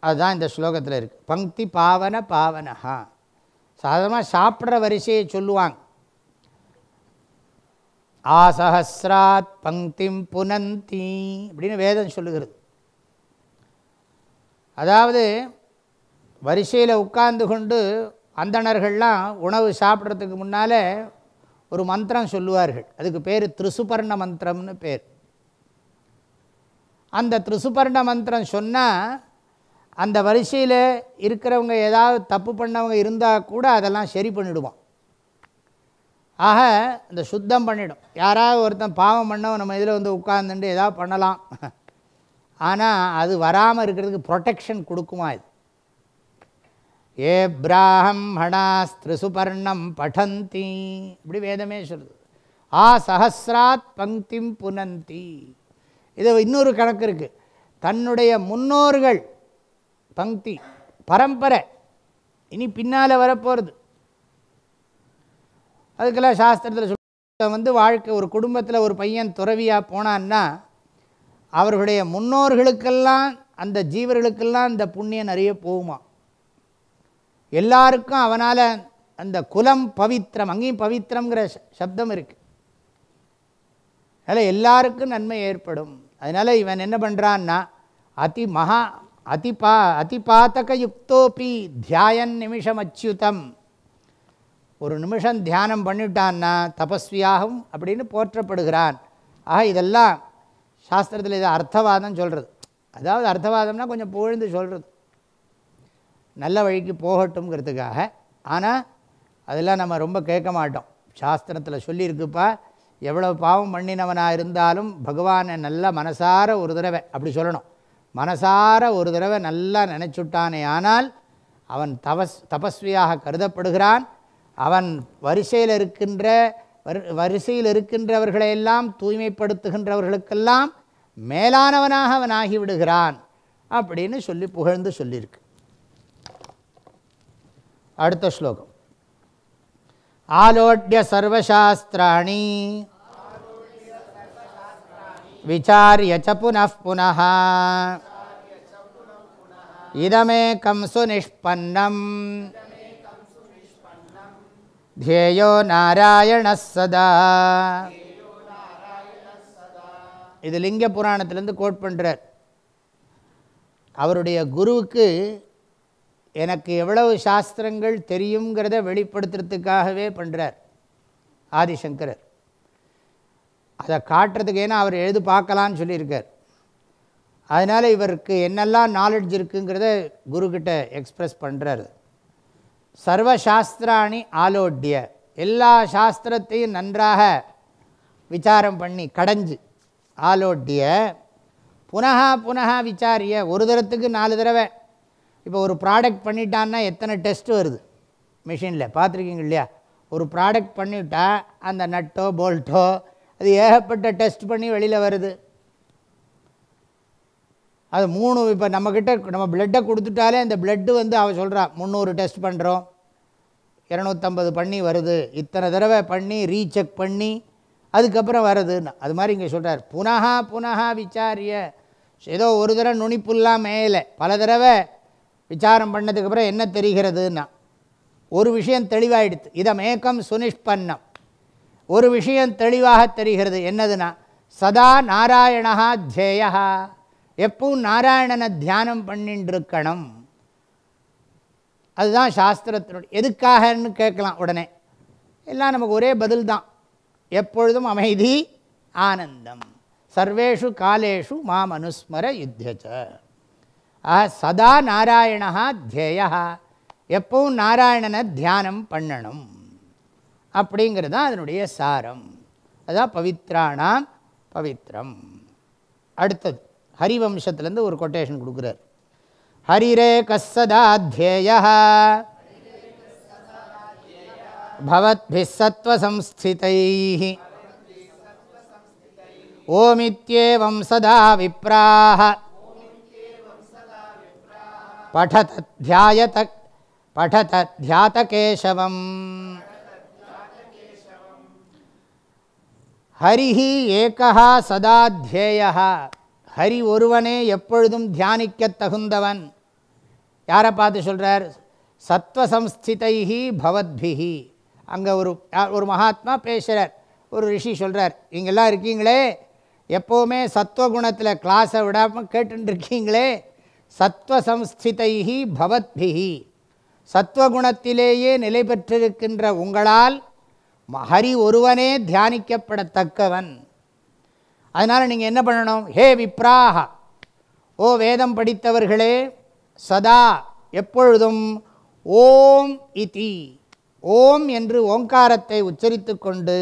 அதுதான் இந்த ஸ்லோகத்தில் இருக்குது பங்கி பாவன பாவனஹா. சாதாரணமாக சாப்பிட்ற வரிசையை சொல்லுவாங்க. ஆசஹசிராத் பங்கிம் புனந்தி அப்படின்னு வேதம் சொல்லுகிறது. அதாவது வரிசையில் உட்கார்ந்து கொண்டு அந்தணர்கள்லாம் உணவு சாப்பிட்றதுக்கு முன்னால் ஒரு மந்திரம் சொல்லுவார்கள். அதுக்கு பேர் திருசுபர்ண மந்திரம்னு பேர். அந்த திரிசுபர்ண மந்திரம் சொன்னால் அந்த வரிசையில் இருக்கிறவங்க ஏதாவது தப்பு பண்ணவங்க இருந்தால் கூட அதெல்லாம் சரி பண்ணிவிடுவோம் ஆக இந்த சுத்தம் பண்ணிடும். யாராவது ஒருத்தன் பாவம் பண்ணவன் நம்ம இதில் வந்து உட்கார்ந்துட்டு ஏதாவது பண்ணலாம். ஆனால் அது வராமல் இருக்கிறதுக்கு ப்ரொட்டெக்ஷன் கொடுக்குமா இது? ஏ பிராஹ்மணாஸ் திரிசுபர்ணம் படந்தி. இப்படி வேதமே சொல்லுது. ஆ சஹசிராத் பங்கிம் புனந்தி. இது இன்னொரு கணக்கு இருக்குது தன்னுடைய முன்னோர்கள் பங்கி பரம்பரை இனி பின்னால் வரப்போகிறது அதுக்கெல்லாம் சாஸ்திரத்தில் சொல்ல வந்து வாழ்க்கை ஒரு குடும்பத்தில் ஒரு பையன் துறவியாக போனான்னா அவர்களுடைய முன்னோர்களுக்கெல்லாம் அந்த ஜீவர்களுக்கெல்லாம் அந்த புண்ணியம் நிறைய போகுமா? எல்லாருக்கும் அவனால் அந்த குலம் பவித்திரம் அங்கேயும் பவித்திரங்கிற சப்தம் இருக்குது அதனால் எல்லாருக்கும் நன்மை ஏற்படும். அதனால் இவன் என்ன பண்ணுறான்னா அதி மகா அதிபா அதிபாத்தக யுக்தோப்பி தியாயன் நிமிஷம் அச்சுதம் ஒரு நிமிஷம் தியானம் பண்ணிட்டான்னா தபஸ்வியாகும் அப்படின்னு போற்றப்படுகிறான். ஆக இதெல்லாம் சாஸ்திரத்தில் இது அர்த்தவாதம் சொல்கிறது அதாவது அர்த்தவாதம்னா கொஞ்சம் புகழ்ந்து சொல்கிறது நல்ல வழிக்கு போகட்டும்ங்கிறதுக்காக. ஆனால் அதெல்லாம் நம்ம ரொம்ப கேட்க மாட்டோம். சாஸ்திரத்தில் சொல்லியிருக்குப்பா எவ்வளோ பாவம் பண்ணினவனாக இருந்தாலும் பகவானை நல்லா மனசார ஒரு தடவை அப்படி சொல்லணும். மனசார ஒரு தடவை நல்லா நினச்சுட்டானே ஆனால் அவன் தபஸ் தபஸ்வியாக கருதப்படுகிறான். அவன் வரிசையில் இருக்கின்ற வரிசையில் இருக்கின்றவர்களையெல்லாம் தூய்மைப்படுத்துகின்றவர்களுக்கெல்லாம் மேலானவனாக அவன் ஆகிவிடுகிறான் அப்படின்னு சொல்லி புகழ்ந்து சொல்லியிருக்கு. அடுத்த ஸ்லோகம். ஆலோட்ய சர்வசாஸ்திராணி. விசாரிய ச புனః புனः இதமேக்கம் சுனிஷ்பன்னம். தியேயோ நாராயண சதா இது லிங்க புராணத்திலேருந்து கோட் பண்ணுறார் அவருடைய குருவுக்கு எனக்கு எவ்வளவு சாஸ்திரங்கள் தெரியுங்கிறத வெளிப்படுத்துறதுக்காகவே பண்ணுறார் ஆதிசங்கரர். அதை காட்டுறதுக்கு ஏன்னா அவர் எழுது பார்க்கலான்னு சொல்லியிருக்கார். அதனால் இவருக்கு என்னெல்லாம் நாலெட்ஜ் இருக்குங்கிறத குருக்கிட்ட எக்ஸ்ப்ரெஸ் பண்ணுறாரு சர்வசாஸ்திராணி ஆலோட்டிய எல்லா சாஸ்திரத்தையும் நன்றாக விசாரம் பண்ணி கடைஞ்சு ஆலோட்டிய புனகா புனகா விசாரிய ஒரு தரத்துக்கு நாலு தடவை இப்போ ஒரு ப்ராடக்ட் பண்ணிட்டான்னா எத்தனை டெஸ்ட் வருது? மிஷினில் பார்த்துருக்கீங்க இல்லையா? ஒரு ப்ராடக்ட் பண்ணிவிட்டா அந்த நட்டோ போல்ட்டோ அது ஏகப்பட்ட டெஸ்ட் பண்ணி வெளியில் வருது. அது மூணு இப்போ நம்மக்கிட்ட நம்ம பிளட்டை கொடுத்துட்டாலே அந்த பிளட்டு வந்து அவள் சொல்கிறா முந்நூறு டெஸ்ட் பண்ணுறோம் இரநூத்தம்பது பண்ணி வருது. இத்தனை தடவை பண்ணி ரீசெக் பண்ணி அதுக்கப்புறம் வருதுன்னு அது மாதிரி இங்கே சொல்கிறார் புனகா புனகா விசாரிய. ஏதோ ஒரு தடவை நுனிப்புல்லாம் மேலே. பல தடவை விசாரம் பண்ணதுக்கப்புறம் என்ன தெரிகிறதுன்னா ஒரு விஷயம் தெளிவாயிடுது இதமேக்கம் சுனிஷ்பன்னம். ஒரு விஷயம் தெளிவாக தெரிகிறது. என்னதுன்னா சதா நாராயணா தேயா எப்பவும் நாராயணனை தியானம் பண்ணின்றிருக்கணும். அதுதான் சாஸ்திரத்தினுடைய எதுக்காகன்னு கேட்கலாம் உடனே. எல்லாம் நமக்கு ஒரே பதில் தான் எப்பொழுதும் அமைதி ஆனந்தம். சர்வேஷு காலேஷு மாம் அனுஸ்மர யுத்தியச்ச. ஆஹா சதா நாராயணா தியேயா. எப்பவும் நாராயணனை தியானம் பண்ணணும். அப்படிங்கிறது தான் அதனுடைய சாரம். அதான் பவித்ராணாம் பவித்ரம். அடுத்தது ஹரிவம்சத்துலேருந்து ஒரு கொட்டேஷன் கொடுக்குறார். ஹரிரே கசதா தியேயா. भवद्भिः सत्त्वसंस्थितैः ओमित्येवं सदा विप्राः पठत ध्यायत पठत ध्यातकेशवम् ஹரிஹி ஏகா சதா தியேயா ஹரி ஒருவனே எப்பொழுதும் தியானிக்க தகுந்தவன் யாரை பார்த்து சொல்கிறார் சத்வசம்ஸ்திதைஹி பவத்பிஹி அங்கே ஒரு ஒரு மகாத்மா பேசுகிறார் ஒரு ரிஷி சொல்கிறார் இங்கெல்லாம் இருக்கீங்களே? எப்போவுமே சத்வகுணத்தில் கிளாஸை விடாமல் கேட்டுருக்கீங்களே சத்வசம்ஸ்திதைஹி பவத்பிஹி. சத்வகுணத்திலேயே நிலை பெற்றிருக்கின்ற உங்களால் ஹரி ஒருவனே தியானிக்கப்படத்தக்கவன். அதனால் நீங்கள் என்ன பண்ணணும்? ஹே விப்ராக ஓ வேதம் படித்தவர்களே சதா எப்பொழுதும் ஓம் இதி. ஓம் என்று ஓங்காரத்தை உச்சரித்து கொண்டு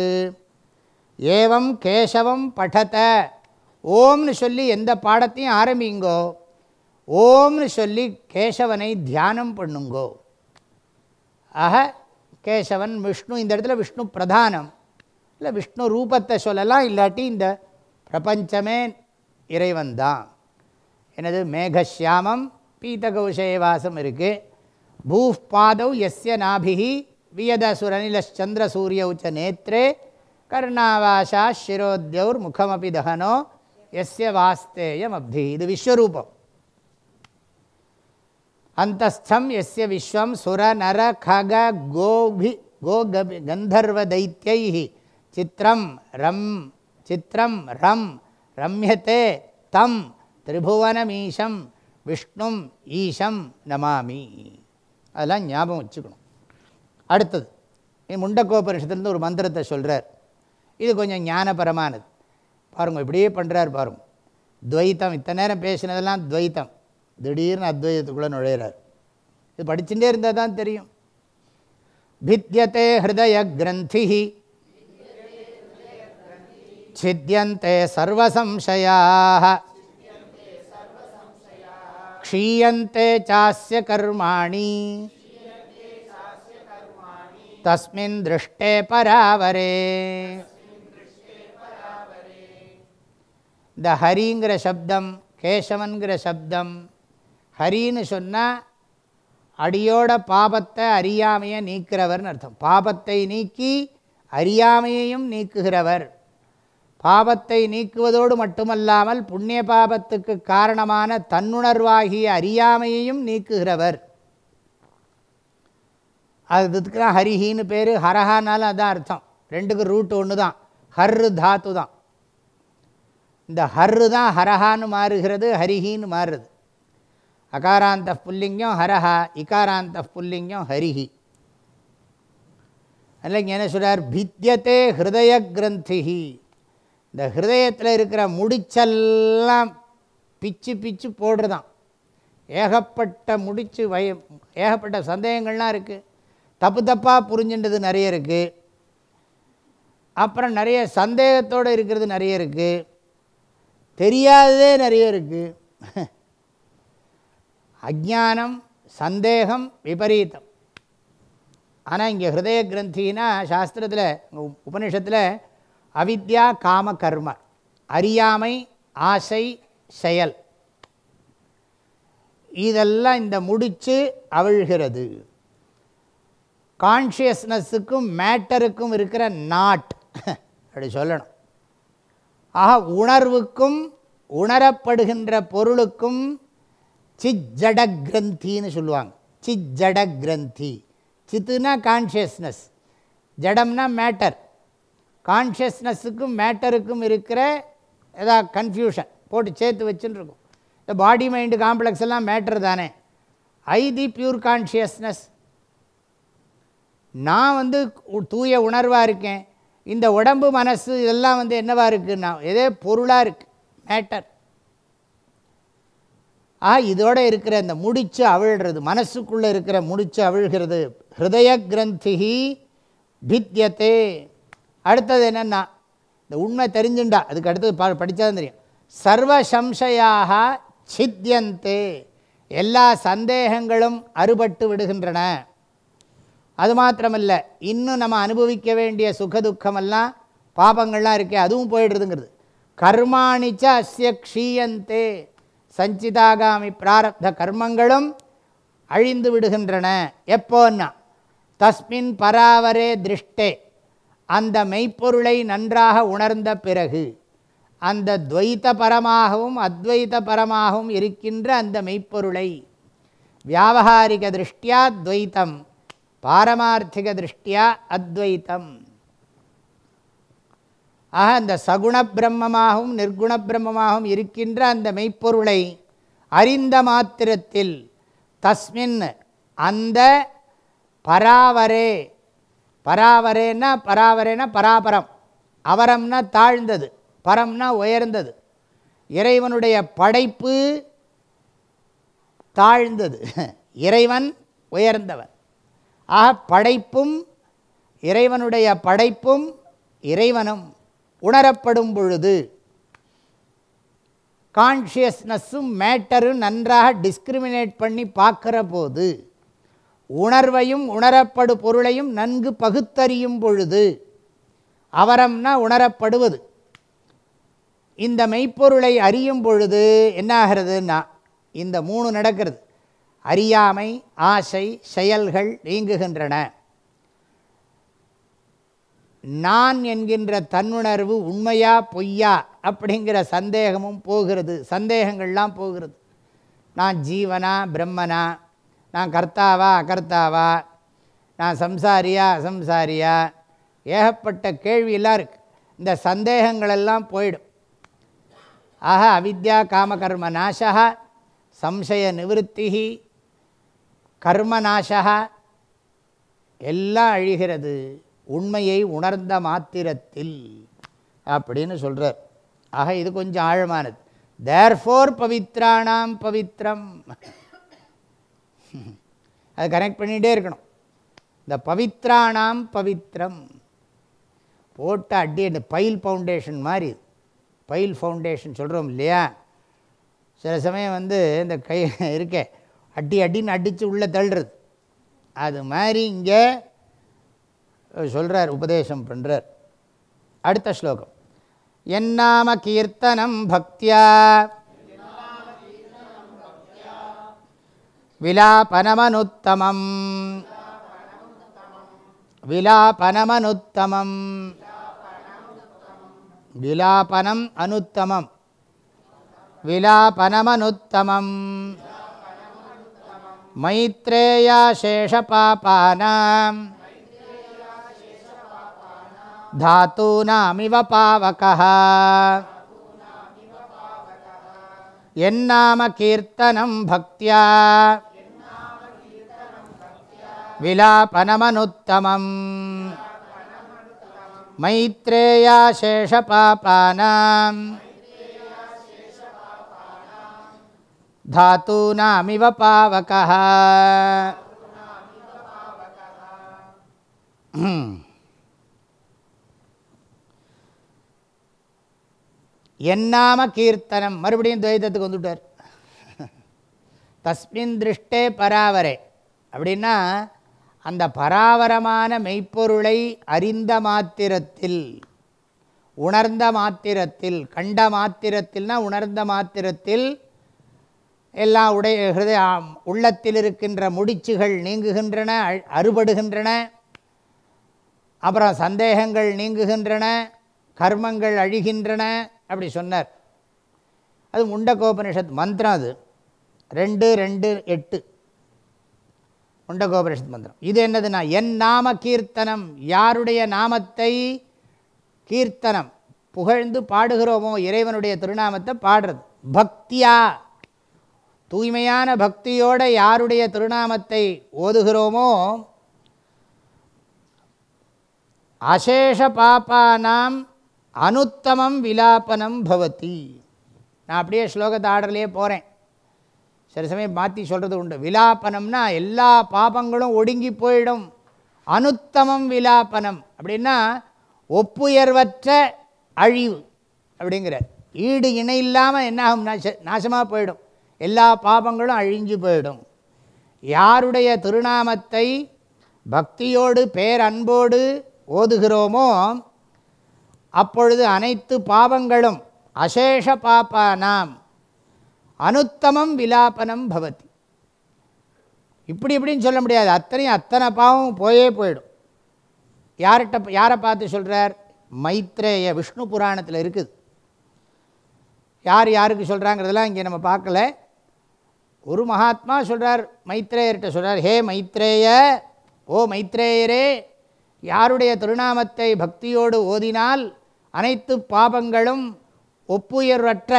ஏவம் கேசவம் படத ஓம்னு சொல்லி எந்த பாடத்தையும் ஆரம்பிங்கோ ஓம்னு சொல்லி கேசவனை தியானம் பண்ணுங்கோ. ஆக கேசவன் விஷ்ணு இந்த இடத்துல விஷ்ணு பிரதானம். இல்லை விஷ்ணு ரூபத்தை சொல்லலாம் இல்லாட்டி இந்த பிரபஞ்சமே இறைவன் தான் எனது மேகசியாமம் பீத்தகௌஷயவாசம் இருக்குது பூ பாதவ் எஸ்ய நாபிகி வியதசுரனிலச்சந்திர சூரியௌ ச நேத்ரே கர்ணாவாசா சிரோத்யௌர் முகமபி தகனோ எஸ்ய வாஸ்தேயம் அப்தி இது விஸ்வரூபம் அந்தஸ்தம் எஸ்ய விஸ்வம் சுர நர கக கோபி கோகபி கந்தர்வ தைத்தியை சித்திரம் ரம் சித்திரம் ரம் ரம்யத்தே தம் திரிபுவனமீஷம் விஷ்ணும் ஈஷம் நமாமி அதெல்லாம் ஞாபகம் வச்சுக்கணும் அடுத்தது முண்டக்கோபரிஷத்துலேருந்து ஒரு மந்திரத்தை சொல்கிறார் இது கொஞ்சம் ஞானபரமானது பாருங்கள் இப்படியே பண்ணுறார் பாருங்க துவைத்தம் இத்தனை நேரம் பேசினதெல்லாம் துவைத்தம் திடீர்னு அத்வைதத்துக்குள்ளே நுழையிறார் இது படிச்சுட்டே இருந்தால் தான் தெரியும் भिद्यते हृदयग्रन्थिः छिद्यन्ते सर्वसंशयाः क्षीयन्ते चास्य कर्माणि तस्मिन् दृष्टे परावरे இந்த ஹரிங்கிற சப்தம் கேசவன்கிற சப்தம் ஹரின்னு சொன்னால் அடியோட பாபத்தை அறியாமையை நீக்கிறவர்னு அர்த்தம் பாபத்தை நீக்கி அறியாமையையும் நீக்குகிறவர் பாபத்தை நீக்குவதோடு மட்டுமல்லாமல் புண்ணிய பாபத்துக்கு காரணமான தன்னுணர்வாகிய அறியாமையையும் நீக்குகிறவர் அதுக்கு தான் ஹரிஹின்னு பேர் ஹரஹானாலும் அதான் அர்த்தம். ரெண்டுக்கு ரூட் ஒன்று தான் ஹர்ரு தாத்து தான். இந்த ஹர்ரு தான் ஹரஹான்னு மாறுகிறது ஹரிஹின்னு மாறுறது அகாராந்த புல்லிங்கம் ஹரஹா இகாராந்த புல்லிங்கம் ஹரிஹி. அதில் இங்கே என்ன சொல்கிறார் பித்தியத்தே ஹிருதய கிரந்திஹி. இந்த ஹிருதயத்தில் இருக்கிற முடிச்செல்லாம் பிச்சு பிச்சு போடுறதான். ஏகப்பட்ட முடிச்சு வய ஏகப்பட்ட சந்தேகங்கள்லாம் இருக்குது தப்பு தப்பாக புரிஞ்சின்றது நிறைய இருக்குது அப்புறம் நிறைய சந்தேகத்தோடு இருக்கிறது நிறைய இருக்குது தெரியாததே நிறைய இருக்குது அஜானம் சந்தேகம் விபரீதம். ஆனால் இங்கே ஹிருதய கிரந்தினா சாஸ்திரத்தில் உபனிஷத்தில் அவித்யா காம கர்ம. அறியாமை ஆசை செயல். இதெல்லாம் இந்த முடித்து அவிழ்கிறது. கான்ஷியஸ்னஸுக்கும் மேட்டருக்கும் இருக்கிற நாட் அப்படி சொல்லணும். ஆக உணர்வுக்கும் உணரப்படுகின்ற பொருளுக்கும் சிஜட கிரந்தின்னு சொல்லுவாங்க. சிஜட கிரந்தி சித்துனா கான்ஷியஸ்னஸ் ஜடம்னா மேட்டர் கான்ஷியஸ்னஸுக்கும் மேட்டருக்கும் இருக்கிற ஏதா கன்ஃபியூஷன் போட்டு சேர்த்து வச்சுன்னு இருக்கும் இந்த பாடி மைண்டு காம்ப்ளெக்ஸ் எல்லாம் மேட்டர் தானே. ஐ தி பியூர் கான்ஷியஸ்னஸ் நான் வந்து தூய உணர்வாக இருக்கேன். இந்த உடம்பு மனசு இதெல்லாம் வந்து என்னவாக இருக்குன்னா எதே பொருளாக இருக்குது மேட்டர். ஆ இதோட இருக்கிற இந்த முடிச்சு அவிழ்கிறது மனசுக்குள்ளே இருக்கிற முடிச்சு அவிழ்கிறது ஹிருதய கிரந்திகி பித்யத்தே அடுத்தது என்னென்னா இந்த உண்மை தெரிஞ்சுண்டா அதுக்கு அடுத்தது பா படித்தா தெரியும். சர்வசம்சயா சித்தியந்தே. எல்லா சந்தேகங்களும் அறுபட்டு விடுகின்றன. அது மாத்திரமல்ல இன்னும் நம்ம அனுபவிக்க வேண்டிய சுகதுக்கமெல்லாம் பாபங்கள்லாம் இருக்கே அதுவும் போயிடுறதுங்கிறது. கர்மாணிச்ச அஸ்ய க்ஷீயந்தே சஞ்சிதாகாமி பிராரப்த கர்மங்களும் அழிந்து விடுகின்றன. எப்போன்னா தஸ்மின் பராவரே திருஷ்டே அந்த மெய்ப்பொருளை நன்றாக உணர்ந்த பிறகு அந்த துவைத்த பரமாகவும் அத்வைத பரமாகவும் இருக்கின்ற அந்த மெய்ப்பொருளை வியாவகாரிக திருஷ்டியா துவைத்தம். பாரமார்த்திக திருஷ்டியா அத்வைத்தம். ஆக அந்த சகுண பிரம்மமாகவும் நிர்குண பிரம்மமாகவும் இருக்கின்ற அந்த மெய்ப்பொருளை அறிந்த மாத்திரத்தில் தஸ்மின் அந்த பராவரே பராவரேன்னா பராவரேனா பராபரம் அவரம்னா தாழ்ந்தது பரம்னா உயர்ந்தது இறைவனுடைய படைப்பு தாழ்ந்தது இறைவன் உயர்ந்தவன். ஆக படைப்பும் இறைவனுடைய படைப்பும் இறைவனும் உணரப்படும் பொழுது கான்ஷியஸ்னஸும் மேட்டரும் நன்றாக டிஸ்கிரிமினேட் பண்ணி பார்க்குற போது உணர்வையும் உணரப்படு பொருளையும் நன்கு பகுத்தறியும் பொழுது அவரம்னா உணரப்படுவது. இந்த மெய்ப்பொருளை அறியும் பொழுது என்னாகிறதுன்னா இந்த மூணு நடக்கிறது. அறியாமை ஆசை செயல்கள் நீங்குகின்றன. நான் என்கின்ற தன்னுணர்வு உண்மையா பொய்யா அப்படிங்கிற சந்தேகமும் போகிறது. சந்தேகங்கள்லாம் போகிறது. நான் ஜீவனா பிரம்மனா? நான் கர்த்தாவா அகர்த்தாவா? நான் சம்சாரியா அசம்சாரியா? ஏகப்பட்ட கேள்வியெல்லாம் இருக்குது இந்த சந்தேகங்களெல்லாம் போயிடும். ஆக அவித்யா காமகர்ம நாசா சம்சய நிவத்தி கர்மநாசா. எல்லாம் அழிகிறது. உண்மையை உணர்ந்த மாத்திரத்தில் அப்படின்னு சொல்கிறார் ஆக இது கொஞ்சம் ஆழமானது. தேர்ஃபோர் பவித்ராணாம் பவித்ரம். அது கனெக்ட் பண்ணிகிட்டே இருக்கணும். இந்த பவித்ராணாம் பவித்ரம் போட்ட அடி அந்த பைல் ஃபவுண்டேஷன் மாதிரி பைல் ஃபவுண்டேஷன் சொல்கிறோம் இல்லையா? சில சமயம் வந்து இந்த கை இருக்கே அடி அடின்னு அடித்து உள்ளே தள்ளுறது. அது மாதிரி இங்கே சொல்கிறார் உபதேசம் பண்ணுறார் அடுத்த ஸ்லோகம். என்னாம கீர்த்தனம் பக்தியா? விலாபனமனுத்தமம். விலாபனமனுத்தமம். விலாபனம் அனுத்தமம். விலாபனமனுத்தமம். மைத்ரேயா मैत्रेया शेषपानाम् धातूनामिव पावकः यन्नाम कीर्तनं भक्त्या विलापनमनुत्तमम् मैत्रेया धातूनामिव पावकः என்னாம கீர்த்தனம் மறுபடியும் துவைதத்துக்கு வந்துட்டார் தஸ்மின் திருஷ்டே பராவரே அப்படின்னா அந்த பராவரமான மெய்ப்பொருளை அறிந்த மாத்திரத்தில் உணர்ந்த மாத்திரத்தில் கண்ட மாத்திரத்தில்னா உணர்ந்த மாத்திரத்தில் எல்லாம் உடைய ஹிருதய உள்ளத்தில் இருக்கின்ற முடிச்சுகள் நீங்குகின்றன அறுபடுகின்றன. அப்புறம் சந்தேகங்கள் நீங்குகின்றன கர்மங்கள் அழிகின்றன அப்படி சொன்னார். அது முண்டகோபனிஷத் மந்திரம் அது. ரெண்டு ரெண்டு எட்டு. முண்டகோபனிஷத் மந்திரம். இது என்னதுன்னா என் நாம கீர்த்தனம் யாருடைய நாமத்தை கீர்த்தனம்? புகழ்ந்து பாடுகிறோமோ இறைவனுடைய திருநாமத்தை பாடுறது. பக்தியா? தூய்மையான பக்தியோட யாருடைய திருநாமத்தை ஓதுகிறோமோ அசேஷ பாப்பானாம் அனுத்தமம் விலாபனம் பவதி. நான் அப்படியே ஸ்லோகத்தை ஆர்டர்லேயே போகிறேன் சில சமயம் மாற்றி சொல்கிறது உண்டு. விலாபனம்னா எல்லா பாபங்களும் ஒடுங்கி போயிடும். அனுத்தமம் விலாபனம் அப்படின்னா ஒப்புயர்வற்ற அழிவு அப்படிங்கிறார் ஈடு இணை இல்லாமல் என்ன ஆகும் நாச நாசமாக போயிடும். எல்லா பாபங்களும் அழிஞ்சு போயிடும். யாருடைய திருநாமத்தை பக்தியோடு பேரன்போடு ஓதுகிறோமோ அப்பொழுது அனைத்து பாவங்களும் அசேஷ பாப்பானாம் அனுத்தமம் விலாபனம் பவதி. இப்படி இப்படின்னு சொல்ல முடியாது. அத்தனையும் அத்தனை பாவம் போயே போயிடும். யார்கிட்ட யாரை பார்த்து சொல்கிறார் மைத்ரேய விஷ்ணு புராணத்தில் இருக்குது. யார் யாருக்கு சொல்கிறாங்கிறதெல்லாம் இங்கே நம்ம பார்க்கல. ஒரு மகாத்மா சொல்கிறார் மைத்ரேயர்கிட்ட சொல்கிறார் ஹே மைத்ரேய ஓ மைத்ரேயரே யாருடைய திருநாமத்தை பக்தியோடு ஓதினால் அனைத்து பாபங்களும் ஒப்புயர்வற்ற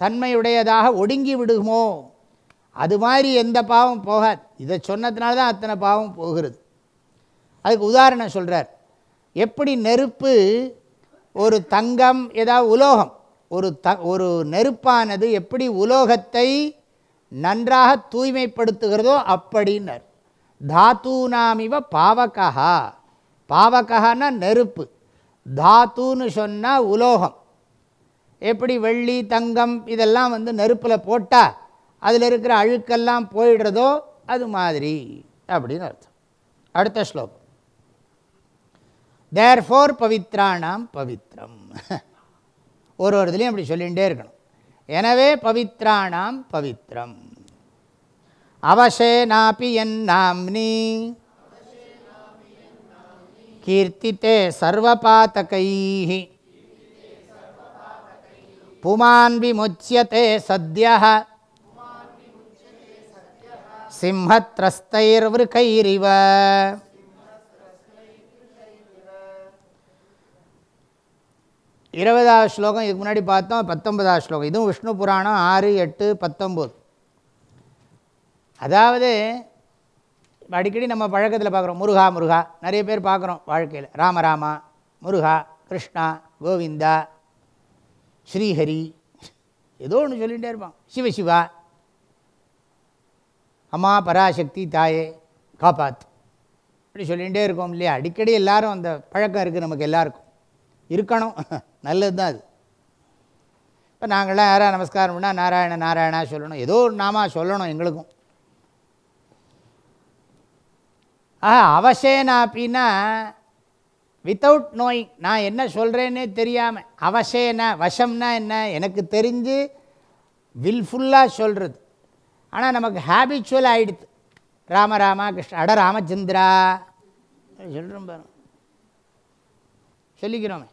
தன்மையுடையதாக ஒடுங்கி விடுமோ? அது மாதிரி எந்த பாவம் போகாது. இதை சொன்னதுனால தான் அத்தனை பாவம் போகிறது. அதுக்கு உதாரணம் சொல்கிறார் எப்படி நெருப்பு ஒரு தங்கம் ஏதாவது உலோகம் ஒரு த ஒரு நெருப்பானது எப்படி உலோகத்தை நன்றாக தூய்மைப்படுத்துகிறதோ அப்படின்னர். தாத்தூனாமிவ பாவகா பாவகான்னா நெருப்பு. தாத்துன்னு சொன்னால் உலோகம். எப்படி வெள்ளி தங்கம் இதெல்லாம் வந்து நெருப்பில் போட்டால் அதில் இருக்கிற அழுக்கெல்லாம் போயிடுறதோ அது மாதிரி அப்படின்னு அர்த்தம். அடுத்த ஸ்லோகம். தேர் ஃபோர் பவித்ராணாம் பவித்ரம். ஒரு ஒரு இதுலேயும் அப்படி சொல்லிகிட்டே இருக்கணும். எனவே பவித்ராணாம் பவித்ரம். அவசேனாபி என் நாம்னி கீர்த்தித்தே சர்வபாத்தகை புமான் விமுச்சியதே சத்ய சிம்ஹத்ரஸ்தைர்விருக்கைரிவ இருபதாவது ஸ்லோகம் இதுக்கு முன்னாடி பார்த்தோம் பத்தொன்பதாவது ஸ்லோகம். இதுவும் விஷ்ணு புராணம் ஆறு எட்டு பத்தொம்போது. அதாவது அடிக்கடி நம்ம பழக்கத்தில் பார்க்குறோம் முருகா முருகா. நிறைய பேர் பார்க்குறோம் வாழ்க்கையில். ராமராமா முருகா கிருஷ்ணா கோவிந்தா ஸ்ரீஹரி. ஏதோ ஒன்று சொல்லிகிட்டே இருப்பான். சிவசிவா அம்மா பராசக்தி தாயே காப்பாத்து. இப்படி சொல்லிகிட்டே இருக்கோம் இல்லையா? அடிக்கடி எல்லாரும் அந்த பழக்கம் இருக்குது நமக்கு எல்லாருக்கும். இருக்கணும். நல்லது தான் அது. இப்போ நாங்கள்லாம் யாராக நமஸ்காரம் பண்ணால் நாராயண நாராயணா சொல்லணும். ஏதோ ஒரு நாமா சொல்லணும் எங்களுக்கும். ஆஹா அவசேனாப்பின்னா வித்தவுட் நோயிங் நான் என்ன சொல்கிறேன்னே தெரியாமல் அவசேனா வசம்னா என்ன எனக்கு தெரிஞ்சு வில்ஃபுல்லாக சொல்கிறது ஆனால் நமக்கு ஹேபிச்சுவல் ஆகிடுது ராம ராமா கிருஷ்ண அட ராமச்சந்திரா. சொல்கிறோம் பாருங்க. சொல்லிக்கிறோமே.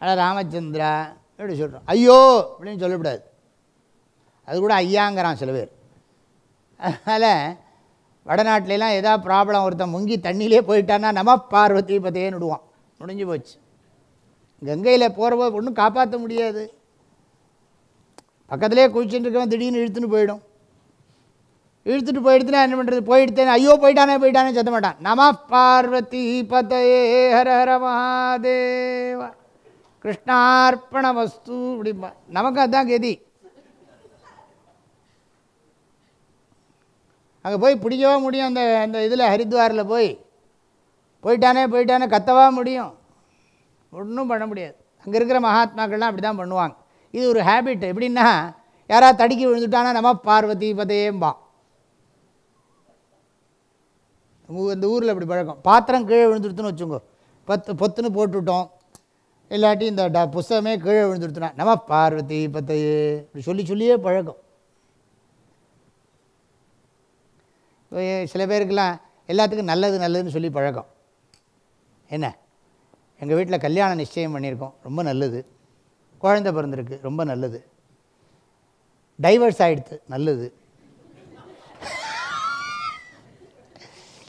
ஆனால் ராமச்சந்திரா எப்படி சொல்கிறோம் ஐயோ அப்படின்னு சொல்லக்கூடாது. அது கூட ஐயாங்கிறான் சில பேர். அதனால் வடநாட்டிலலாம் எதாவது ப்ராப்ளம் ஒருத்தன் முங்கி தண்ணியிலே போயிட்டான்னா நம பார்வதி பதையேன்னு விடுவான். முடிஞ்சு போச்சு. கங்கையில் போகிறப்போ ஒன்றும் காப்பாற்ற முடியாது. பக்கத்துலேயே குளிச்சுட்டு இருக்கவன் திடீர்னு இழுத்துன்னு போயிடும். இழுத்துட்டு போயிடுத்துனா என்ன பண்ணுறது போயிடுத்தேன் ஐயோ போயிட்டானே போயிட்டானே செத்த மாட்டான் நம பார்வதி பதையே ஹர ஹர மகாதேவா. கிருஷ்ணார்ப்பண வஸ்து அப்படிம்பா நமக்கு அதுதான் கதி. அங்கே போய் பிடிக்கவா முடியும் அந்த அந்த இதில் ஹரித்வாரில் போய்? போயிட்டானே போயிட்டானே கத்தவா முடியும்? ஒன்றும் பண்ண முடியாது. அங்கே இருக்கிற மகாத்மாக்கள்லாம் அப்படி தான் பண்ணுவாங்க. இது ஒரு ஹேபிட் எப்படின்னா யாராவது தடுக்கி விழுந்துட்டானா நம்ம பார்வதி பதையேம்பா இந்த ஊரில் அப்படி பழக்கம். பாத்திரம் கீழே விழுந்துடுத்துன்னு வச்சுக்கோ. பத்து பொத்துன்னு போட்டுவிட்டோம் இல்லாட்டி இந்த ட புஸ்தகமே கீழே விழுந்துடுத்துனா நம்ம பார்வதி பத்தையே இப்படி சொல்லி சொல்லியே பழக்கம். சில பேருக்கெல்லாம் எல்லாத்துக்கும் நல்லது நல்லதுன்னு சொல்லி பழக்கம். என்ன? எங்கள் வீட்டில் கல்யாணம் நிச்சயம் பண்ணியிருக்கோம். ரொம்ப நல்லது. குழந்தை பிறந்திருக்கு. ரொம்ப நல்லது. டைவர்ஸ் ஆகிடுது நல்லது.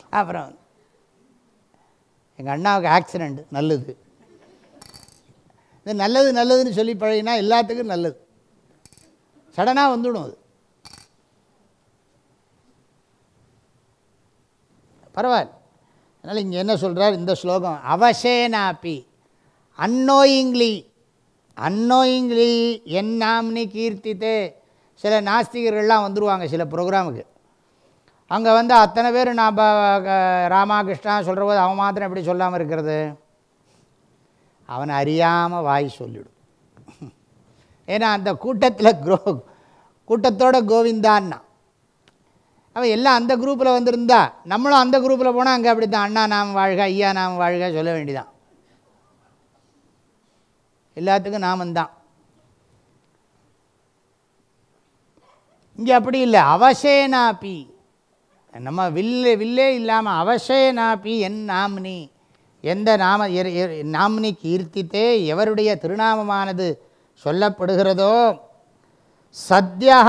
அப்புறம் எங்கள் அண்ணாவுக்கு ஆக்சிடெண்ட் நல்லது. இந்த நல்லது நல்லதுன்னு சொல்லி பழகினா எல்லாத்துக்கும் நல்லது. சடனாக வந்துடும் அது. பரவாயில்ல. அதனால் இங்கே என்ன சொல்கிறார் இந்த ஸ்லோகம்? அவசேனாப்பி அன்னோயிங்லி அன்னோயிங்லி என் நாம்னி கீர்த்தித்தே. சில நாஸ்திகர்கள்லாம் வந்துடுவாங்க சில ப்ரோக்ராமுக்கு. அங்கே வந்து அத்தனை பேர் நான் ராமா கிருஷ்ணா சொல்கிற போது அவன் மாத்திரம் எப்படி சொல்லாமல் இருக்கிறது? அவனை அறியாமல் வாய் சொல்லிடும். ஏன்னா அந்த கூட்டத்தில் குரோ கூட்டத்தோட கோவிந்தான்னா. அவன் எல்லாம் அந்த குரூப்பில் வந்திருந்தா நம்மளும் அந்த குரூப்பில் போனால் அங்கே அப்படி தான் அண்ணா நாம் வாழ்க ஐயா நாம் வாழ்க சொல்ல வேண்டிதான். எல்லாத்துக்கும் நாமந்தான். இங்கே அப்படி இல்லை. அவசேனாப்பி நம்ம வில்லே வில்லே இல்லாமல் அவசேனாப்பி என் நாம்னி. எந்த நாம நாம்னி கீர்த்தித்தே எவருடைய திருநாமமானது சொல்லப்படுகிறதோ சத்யா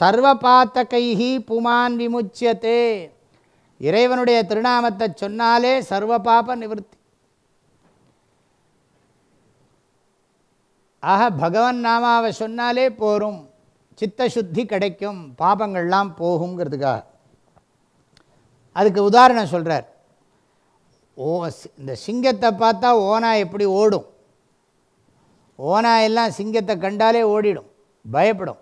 சர்வபாத்தகைஹி புமான் விமுச்சியத்தே. இறைவனுடைய திருநாமத்தை சொன்னாலே சர்வ பாப நிவர்த்தி. ஆக பகவன் நாமாவை சொன்னாலே போரும் சித்த சுத்தி கிடைக்கும் பாபங்கள்லாம் போகுங்கிறதுக்காக அதுக்கு உதாரணம் சொல்கிறார் ஓ இந்த சிங்கத்தை பார்த்தா ஓனா எப்படி ஓடும்? ஓனா எல்லாம் சிங்கத்தை கண்டாலே ஓடிடும் பயப்படும்.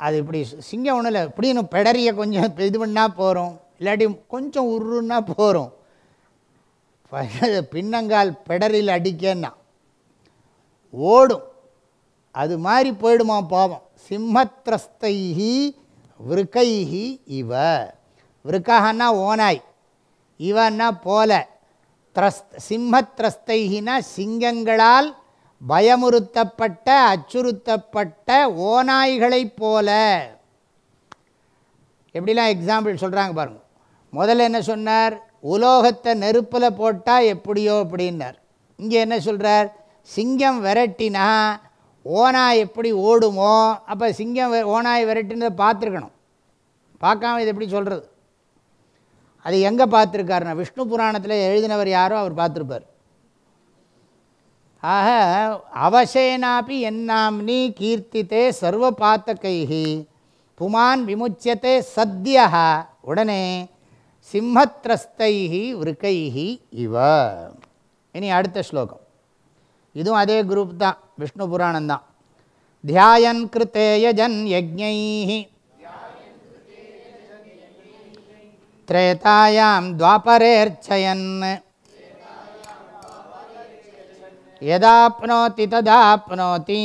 அது இப்படி சிங்கம் ஒன்றும் இல்லை இப்படின்னு பெடரிய கொஞ்சம் இது பண்ணால் போகிறோம் இல்லாட்டி கொஞ்சம் உருன்னா போகிறோம் பின்னங்கால் பெடரில் அடிக்கன்னா ஓடும். அது மாதிரி போயிடுமா பாவம். சிம்மத்ரஸ்தைஹி விருக்கைஹி இவ. விருக்காகனா ஓனாய். இவன்னா போல. த்ரஸ் சிம்மத்ரஸ்தைகினா சிங்கங்களால் பயமுறுத்தப்பட்ட அச்சுறுத்தப்பட்ட ஓநாய்களைப் போல. எப்படிலாம் எக்ஸாம்பிள் சொல்கிறாங்க பாருங்க. முதல்ல என்ன சொன்னார்? உலோகத்தை நெருப்பில் போட்டால் எப்படியோ அப்படின்னார். இங்கே என்ன சொல்கிறார் சிங்கம் விரட்டினா ஓனாய் எப்படி ஓடுமோ அப்போ சிங்கம் வெ- ஓனாய் விரட்டினதை பார்த்துருக்கணும். பார்க்காம இது எப்படி சொல்கிறது அது எங்கே பார்த்துருக்காருன்னா விஷ்ணு புராணத்தில் எழுதினவர் யாரோ அவர் பார்த்துருப்பார். ஆக அவசேனாப்பி என்னாம்னி கீர்த்தித்தே சர்வ பாத்தகைஹி புமான் விமுச்சியத்தை சத்யா உடனே சிம்மத்ரஸ்தைஹி விருக்கைஹி இவ. இனி அடுத்த ஸ்லோகம். இதுவும் அதே குரூப் தான் விஷ்ணு புராணந்தான் தியாயன் கிருத்தேயஜன் யஜ்ஞைஹி திரேதாயாம் துவாபரேர்ச்சயன் यदाप्नोति तदाप्नोति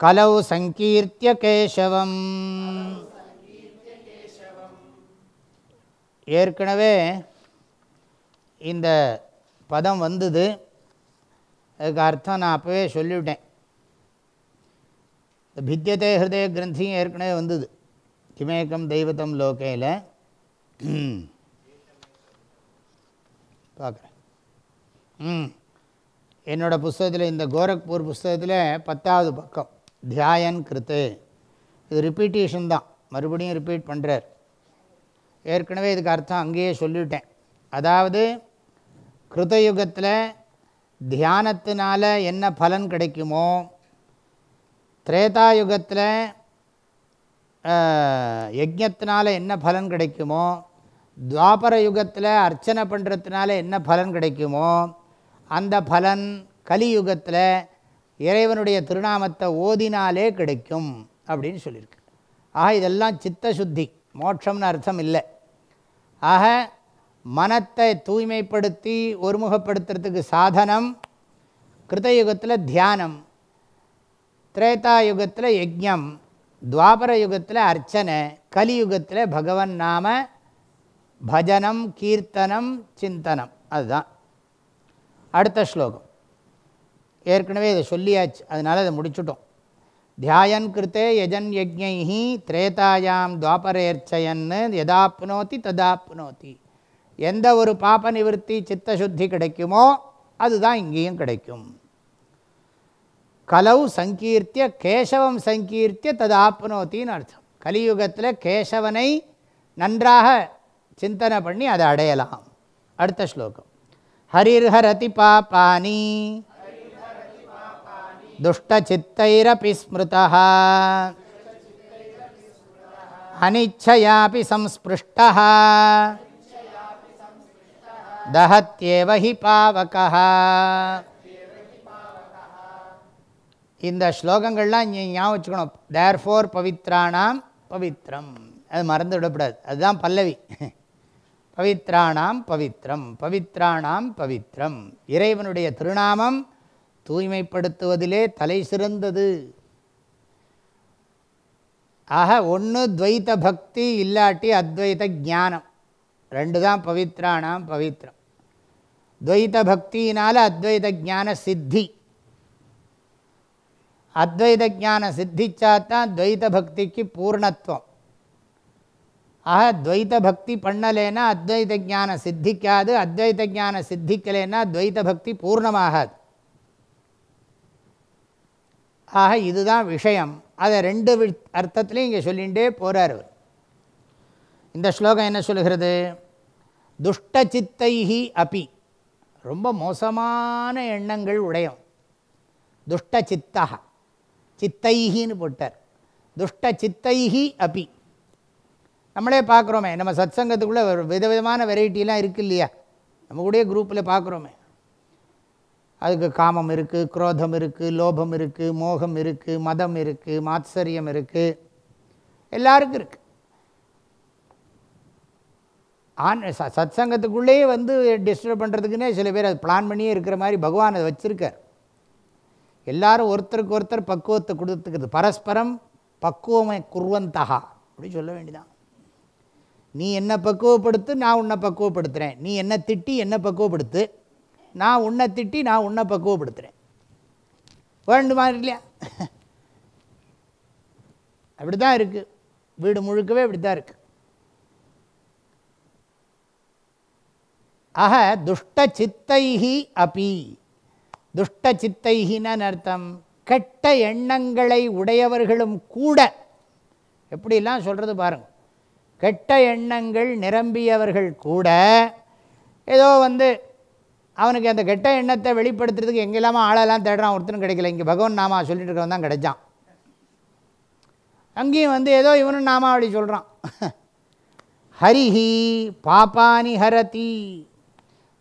कलौ सङ्कीर्त्य केशवम् ஏற்கனவே இந்த பதம் வந்தது அதுக்கு அர்த்தம் நான் அப்போவே சொல்லிவிட்டேன் இந்த பித்தியதே ஹிருதய கிரந்தியும் ஏற்கனவே வந்தது கிமேக்கம் தெய்வத்தம் லோகையில். பார்க்குறேன். ம். என்னோடய புஸ்தகத்தில் இந்த கோரக்பூர் புஸ்தகத்தில் பத்தாவது பக்கம் தியாயன் கிருத்து. இது ரிப்பீட்டேஷன் தான். மறுபடியும் ரிப்பீட் பண்ணுறார் ஏற்கனவே இதுக்கு அர்த்தம் அங்கேயே சொல்லிவிட்டேன் அதாவது கிருதயுகத்தில் தியானத்தினால என்ன பலன் கிடைக்குமோ திரேதாயுகத்தில் யஜ்ஞத்தினால என்ன பலன் கிடைக்குமோ துவாபர யுகத்தில் அர்ச்சனை பண்ணுறதுனால என்ன பலன் கிடைக்குமோ அந்த பலன் கலியுகத்தில் இறைவனுடைய திருநாமத்தை ஓதினாலே கிடைக்கும் அப்படின்னு சொல்லியிருக்கு. ஆக இதெல்லாம் சித்த சுத்தி மோட்சம்னு அர்த்தம் இல்லை. ஆக மனத்தை தூய்மைப்படுத்தி ஒருமுகப்படுத்துறதுக்கு சாதனம் கிருதயுகத்தில் தியானம் திரேதா யுகத்தில் யஜ்ஞம் துவாபர யுகத்தில் அர்ச்சனை கலியுகத்தில் பகவன் நாம பஜனம் கீர்த்தனம் சிந்தனம். அதுதான். அடுத்த ஸ்லோகம். ஏற்கனவே இதை சொல்லியாச்சு. அதனால் அதை முடிச்சுட்டோம். தியாயன் கிருத்தே யஜன் யஜ்ஞி திரேதாயாம் துவாபரேர்ச்சயன் எதாப்னோத்தி ததாப்னோத்தி எந்த ஒரு பாப நிவர்த்தி சித்தசுத்தி கிடைக்குமோ அதுதான் இங்கேயும் கிடைக்கும். கலவு சங்கீர்த்திய கேசவம் சங்கீர்த்திய தது ஆப்னோத்தின்னு அர்த்தம். கலியுகத்தில் கேசவனை நன்றாக சிந்தனை பண்ணி அதை அடையலாம். அடுத்த ஸ்லோகம். ஹரிர்ஹரதி பாப்பானி. துஷ்டச்சித்தைரபி ஸ்மிருதா அனிச்சையாபி சம்ஸ்பிருஷ்டா தஹத்யேவ ஹி பாவகா இந்த ஸ்லோகங்கள்லாம் நீ ஞாபகம் வச்சுக்கணும். தேர் ஃபோர் பவித்ராணாம் பவித்ரம். அது மறந்து விடக்கூடாது அதுதான் பல்லவி. பவித்ராணாம் பவித்ரம். பவித்ராணாம் பவித்ரம். இறைவனுடைய திருநாமம் தூய்மைப்படுத்துவதிலே தலை சிறந்தது. ஆக ஒன்று துவைத்த பக்தி இல்லாட்டி அத்வைத ஞானம். ரெண்டு தான் பவித்ராணாம் பவித்ரம். துவைத்த பக்தியினால் அத்வைத ஞான சித்தி. அத்வைத ஜானம் சித்திச்சாதான் துவைத பக்திக்கு பூர்ணத்துவம். ஆக துவைத பக்தி பண்ணலேன்னா அத்வைத ஜானம் சித்திக்காது அத்வைத ஜானம் சித்திக்கலைன்னா துவைத பக்தி பூர்ணமாகாது. ஆக இதுதான் விஷயம். அதை ரெண்டு வி- அர்த்தத்துலையும் இங்கே சொல்லிகிட்டே போகிறார் அவர் இந்த ஸ்லோகம் என்ன சொல்கிறது துஷ்டச்சித்தைஹி அப்பி ரொம்ப மோசமான எண்ணங்கள் உடையும் துஷ்டச்சித்தகா சித்தைகின்னு போட்டார். துஷ்ட சித்தைகி அபி. நம்மளே பார்க்குறோமே நம்ம சத் சங்கத்துக்குள்ளே விதவிதமான வெரைட்டிலாம் இருக்கு இல்லையா? நம்ம கூட குரூப்பில் பார்க்குறோமே. அதுக்கு காமம் இருக்குது குரோதம் இருக்குது லோபம் இருக்குது மோகம் இருக்குது மதம் இருக்குது மாத்சரியம் இருக்குது எல்லாருக்கும் இருக்குது ஆன் ச சத்சங்கத்துக்குள்ளேயே வந்து டிஸ்டர்ப் பண்ணுறதுக்குன்னே சில பேர் அது பிளான் பண்ணியே இருக்கிற மாதிரி பகவான் அதை வச்சுருக்கார். எல்லாரும் ஒருத்தருக்கு ஒருத்தர் பக்குவத்தை கொடுத்துக்கிறது பரஸ்பரம் பக்குவமை குர்வந்தகா அப்படி சொல்ல வேண்டிதான். நீ என்ன பக்குவப்படுத்து நான் உன்னை பக்குவப்படுத்துகிறேன் நீ என்ன திட்டி என்ன பக்குவப்படுத்து. நான் உன்னை திட்டி நான் உன்னை பக்குவப்படுத்துகிறேன் வேண்டுமா இல்லையா? அப்படி தான் இருக்குது வீடு முழுக்கவே இப்படி தான் இருக்குது ஆக துஷ்ட சித்தைஹி அபி. துஷ்ட சித்தைகின்னு அர்த்தம். கெட்ட எண்ணங்களை உடையவர்களும் கூட. எப்படிலாம் சொல்கிறது பாருங்கள் கெட்ட எண்ணங்கள் நிரம்பியவர்கள் கூட ஏதோ வந்து அவனுக்கு அந்த கெட்ட எண்ணத்தை வெளிப்படுத்துறதுக்கு எங்கெல்லாமோ ஆளெல்லாம் தேடுறான் ஒருத்தனும் கிடைக்கல. இங்கே பகவான் நாமா சொல்லிட்டு இருக்கவன் தான் கிடைச்சான். அங்கேயும் வந்து ஏதோ இவனும் நாமாவளி சொல்கிறான் ஹரிஹி பாப்பானி ஹரதி.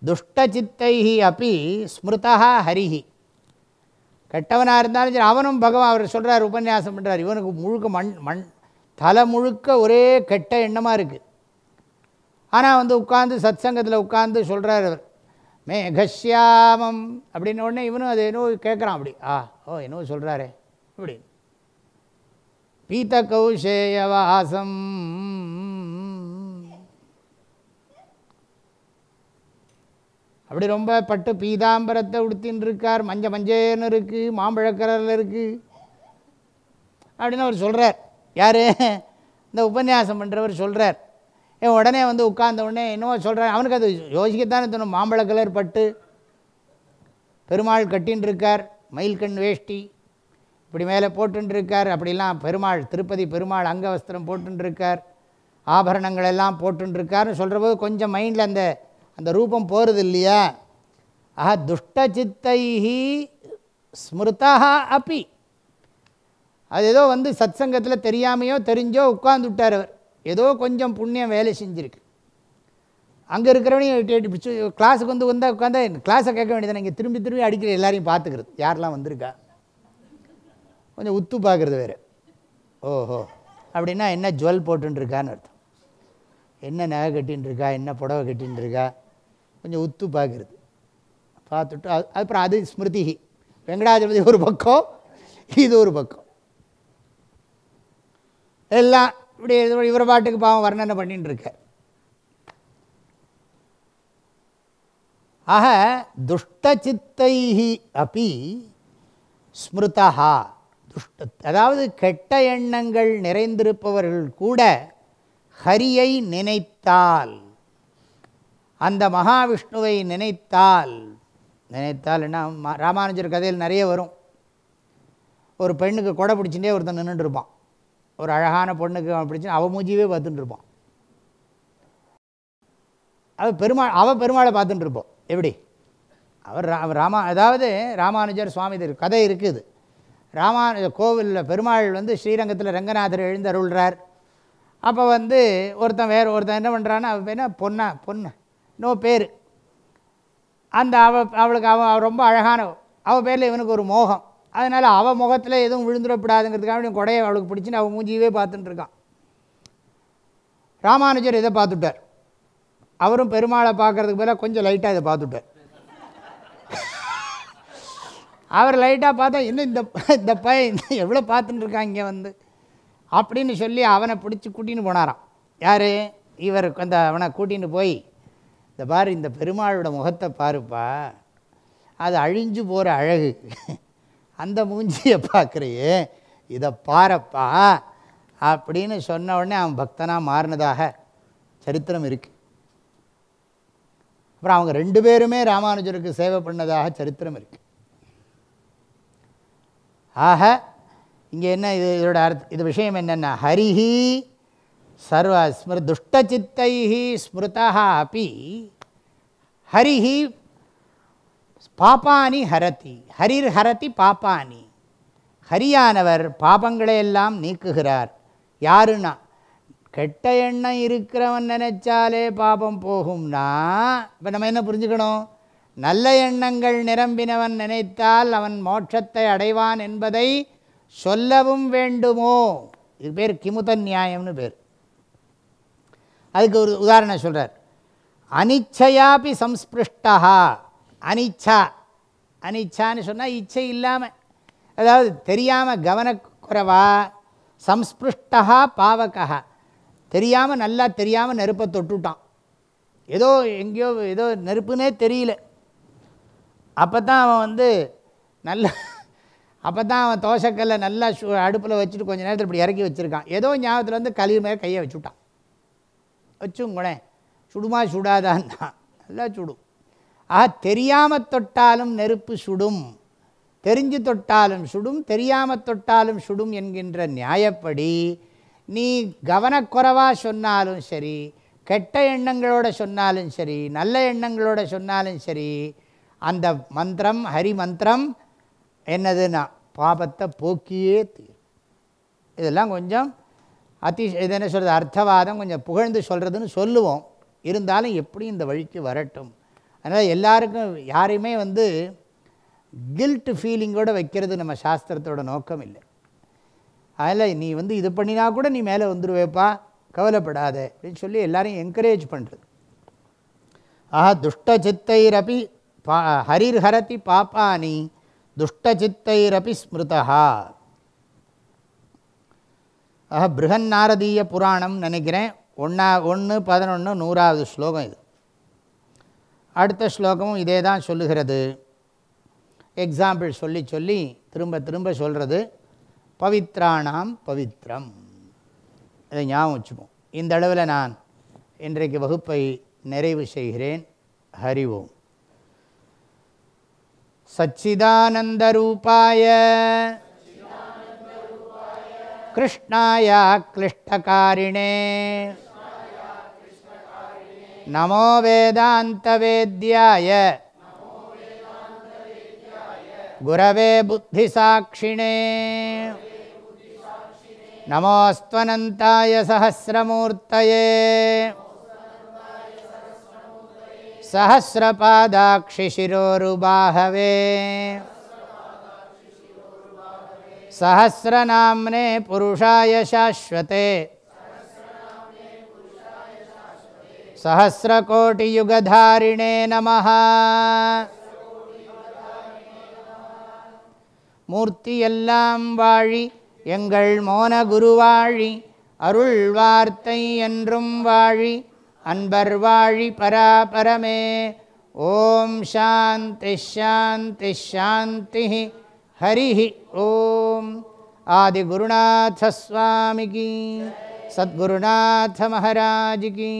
துஷ்டச்சித்தைஹி அப்பி ஸ்மிருதா ஹரிஹி. கெட்டவனாக இருந்தாலும் சரி அவனும் பகவான் அவர் சொல்கிறார் உபன்யாசம் பண்ணுறார் இவனுக்கு முழுக்க மண் மண் தலை முழுக்க ஒரே கெட்ட எண்ணமாக இருக்குது ஆனால் வந்து உட்காந்து சத் சங்கத்தில் உட்காந்து சொல்கிறார் அவர். மேகஷ்யாமம் அப்படின்ன உடனே இவனும் அது என்னோ கேட்குறான் அப்படி. ஆ ஓ என்னவோ சொல்கிறாரே இப்படி பீத கௌசேயவாசம் அப்படி ரொம்ப பட்டு பீதாம்பரத்தை உடுத்தின்னு இருக்கார் மஞ்ச மஞ்சேன்னு இருக்குது மாம்பழக்கரில் இருக்குது அப்படின்னு அவர் சொல்கிறார் யார்? இந்த உபன்யாசம் பண்ணுறவர் சொல்கிறார் ஏன் உடனே வந்து உட்கார்ந்த உடனே என்னவோ சொல்கிறார் அவனுக்கு அது யோசிக்கத்தானே தோணும். மாம்பழ கலர் பட்டு பெருமாள் கட்டின்னு இருக்கார் மயில்கண் வேஷ்டி இப்படி மேலே போட்டுன்னு இருக்கார் அப்படிலாம் பெருமாள் திருப்பதி பெருமாள் அங்கவஸ்திரம் போட்டுன்னு இருக்கார் ஆபரணங்கள் எல்லாம் போட்டுன்னு சொல்கிற போது கொஞ்சம் மைண்டில் அந்த அந்த ரூபம் போகிறது இல்லையா ஆஹா துஷ்டச்சித்தைஹி ஸ்மிருதா அப்பி. அது ஏதோ வந்து சத் சங்கத்தில் தெரியாமையோ தெரிஞ்சோ உட்கார்ந்து அவர். ஏதோ கொஞ்சம் புண்ணியம் வேலை செஞ்சுருக்கு. அங்கே இருக்கிறவனையும் பிடிச்சி கிளாஸுக்கு வந்து வந்தால் உட்காந்தா கிளாஸை கேட்க வேண்டியது இங்கே திரும்பி திரும்பி அடிக்கிற எல்லாரையும் பார்த்துக்கிறது. யாரெல்லாம் வந்திருக்கா? கொஞ்சம் உத்து பார்க்குறது வேறு. ஓஹோ. அப்படின்னா என்ன ஜுவல் போட்டுருக்கான்னு அர்த்தம். என்ன நகை கட்டின்னு இருக்கா? என்ன புடவை கட்டின்னு இருக்கா? கொஞ்சம் உத்து பார்க்குறது பார்த்துட்டு அது அப்புறம் அது ஸ்மிருதி. வெங்கடாஜபதி ஒரு பக்கம் இது ஒரு பக்கம். எல்லாம் இப்படி இவர பாட்டுக்கு பாவம் வர்ணனை பண்ணிட்டு இருக்கார் ஆக துஷ்டச்சித்தைஹி அப்பி ஸ்மிருதா துஷ்ட அதாவது கெட்ட எண்ணங்கள் நிறைந்திருப்பவர்கள் கூட ஹரியை நினைத்தால். அந்த மகாவிஷ்ணுவை நினைத்தால் நினைத்தால் என்ன ராமானுஜர் கதையில் நிறைய வரும். ஒரு பெண்ணுக்கு கொடை பிடிச்சுட்டே ஒருத்தன் நின்றுருப்பான் ஒரு அழகான பொண்ணுக்கு அவன் பிடிச்சு அவன் மூஞ்சியவே பார்த்துட்டு அவள் பெருமாள் அவள் பெருமாளை பார்த்துட்டுருப்போம். எப்படி? அவர் ரா ராமா அதாவது ராமானுஜர் சுவாமி கதை இருக்குது. ராமானுஜ கோவிலில் பெருமாள் வந்து ஸ்ரீரங்கத்தில் ரங்கநாதர் எழுந்தருள்றார். அப்போ வந்து ஒருத்தன் வேறு ஒருத்தன் என்ன பண்ணுறான்னா அவள் பேர் என்ன பொண்ணா பொண்ணு. நோ பேர். அந்த அவ அவளுக்கு அவன் அவள் ரொம்ப அழகான அவள் பேரில் இவனுக்கு ஒரு மோகம். அதனால் அவள் முகத்தில் எதுவும் விழுந்துடக்கூடாதுங்கிறதுக்காக இவன் கொடையை அவளுக்கு பிடிச்சின்னு அவன் மூஞ்சியவே பார்த்துட்டுருக்கான் ராமானுஜர் இதை பார்த்துட்டார். அவரும் பெருமாளை பார்க்கறதுக்கு பதிலாக கொஞ்சம் லைட்டாக இதை பார்த்துட்டார். அவர் லைட்டாக பார்த்தா இன்னும் இந்த இந்த பையன் இன்னும் எவ்வளோ பார்த்துட்டுருக்கான் இங்கே வந்து? அப்படின்னு சொல்லி அவனை பிடிச்சி கூட்டின்னு போனாராம். யார்? இவர் அந்த அவனை கூட்டின்னு போய் இந்த பாரு இந்த பெருமாளோட முகத்தை பாருப்பா. அது அழிஞ்சு போகிற அழகு. அந்த மூஞ்சியை பார்க்குறையே இதை பாரப்பா. அப்படின்னு சொன்ன உடனே அவன் பக்தனாக மாறினதாக சரித்திரம் இருக்குது அப்புறம் அவங்க ரெண்டு பேருமே ராமானுஜருக்கு சேவை பண்ணதாக சரித்திரம் இருக்குது ஆக இங்கே என்ன இது இதோட அர்த்த இது விஷயம் என்னென்னா ஹரிஹி சர்வ ஸ்மிரு துஷ்டச்சித்தை ஸ்மிருதா அப்பி ஹரிஹி பாப்பானி ஹரதி ஹரிர் ஹரதி பாப்பானி ஹரியானவர் பாபங்களையெல்லாம் நீக்குகிறார். யாருன்னா கெட்ட எண்ணம் இருக்கிறவன் நினைச்சாலே பாபம் போகும்னா இப்போ நம்ம என்ன புரிஞ்சுக்கணும்? நல்ல எண்ணங்கள் நிரம்பினவன் நினைத்தால் அவன் மோட்சத்தை அடைவான் என்பதை சொல்லவும் வேண்டுமோ? இது பேர் கிமுத நியாயம்னு பேர். அதுக்கு ஒரு உதாரணம் சொல்கிறார் அனிச்சையாபி சம்ஸ்பிருஷ்டா அனிச்சா. அனிச்சான்னு சொன்னால் இச்சை இல்லாமல் அதாவது தெரியாமல் கவனக்குறைவா. சம்ஸ்பிருஷ்டா பாவகா தெரியாமல் நல்லா தெரியாமல் நெருப்பை தொட்டுட்டான். ஏதோ எங்கேயோ ஏதோ நெருப்புனே தெரியல. அப்போ தான் அவன் வந்து நல்ல அப்போ தான் அவன் தோசைக்கல்லை நல்லா அடுப்பில் வச்சுட்டு கொஞ்சம் நேரத்தில் இப்படி இறக்கி வச்சுருக்கான். ஏதோ ஞாபகத்தில் வந்து கழிவு மேலே கையை வச்சுட்டான். வச்சுங்களேன். சுடுமா சுடாதான்னா நல்லா சுடும் ஆக தெரியாமல் தொட்டாலும் நெருப்பு சுடும். தெரிஞ்சு தொட்டாலும் சுடும் தெரியாமல் தொட்டாலும் சுடும் என்கின்ற நியாயப்படி நீ கவனக்குறைவாக சொன்னாலும் சரி கெட்ட எண்ணங்களோட சொன்னாலும் சரி நல்ல எண்ணங்களோட சொன்னாலும் சரி அந்த மந்திரம் ஹரி மந்திரம் என்னதுன்னா பாபத்தை போக்கியே தீரும். இதெல்லாம் கொஞ்சம் அதி இது என்ன சொல்கிறது அர்த்தவாதம் கொஞ்சம் புகழ்ந்து சொல்கிறதுன்னு சொல்லுவோம். இருந்தாலும் எப்படி இந்த வழிக்கு வரட்டும். அதனால் எல்லாருக்கும் யாரையுமே வந்து கில்ட் ஃபீலிங்கோடு வைக்கிறது நம்ம சாஸ்திரத்தோட நோக்கம் இல்லை. அதில் நீ வந்து இது பண்ணினா கூட நீ மேலே வந்துடுவேப்பா கவலைப்படாத அப்படின்னு சொல்லி எல்லாரையும் என்கரேஜ் பண்ணுறது ஆஹா துஷ்டச்சித்தைரப்பி பா ஹரிர் ஹரதி பாப்பானி துஷ்டச்சித்தைரப்பி ஸ்மிருதா ஆஹா பிருகன்னாரதீய புராணம் நினைக்கிறேன். ஒன்றா ஒன்று பதினொன்று நூறாவது ஸ்லோகம் இது. அடுத்த ஸ்லோகமும் இதே தான் சொல்லுகிறது. எக்ஸாம்பிள் சொல்லி சொல்லி திரும்ப திரும்ப சொல்கிறது பவித்ராணாம் பவித்ரம். இதை ஞாபகம் வச்சுப்போம். இந்த அளவில் நான் இன்றைக்கு வகுப்பை நிறைவு செய்கிறேன். ஹரி ஓம். சச்சிதானந்தரூபாய कृष्णाया क्लिष्टकारिणे। नमो वेदान्तवेद्याय। गुरवे बुद्धिसाक्षिणे। नमोऽस्त्वनन्ताय सहस्रमूर्तये। सहस्रपादाक्षिशिरोरुबाहवे। सहस्रनाम्ने पुरुषाय शाश्वते सहस्रकोटियुगधारिणे नमः மூர்த்தியெல்லாம் வாழி எங்கள் மோன குருவாழி அருள் வார்த்தை என்றும் வாழி அன்பர் வாழி பராபரமே ஓம் சாந்தி ஷாந்தி ஷாந்தி ஹரி ஓம் ஆதிகுருநாதஸ்வாமிகி சத்குருநாத மகாராஜிகி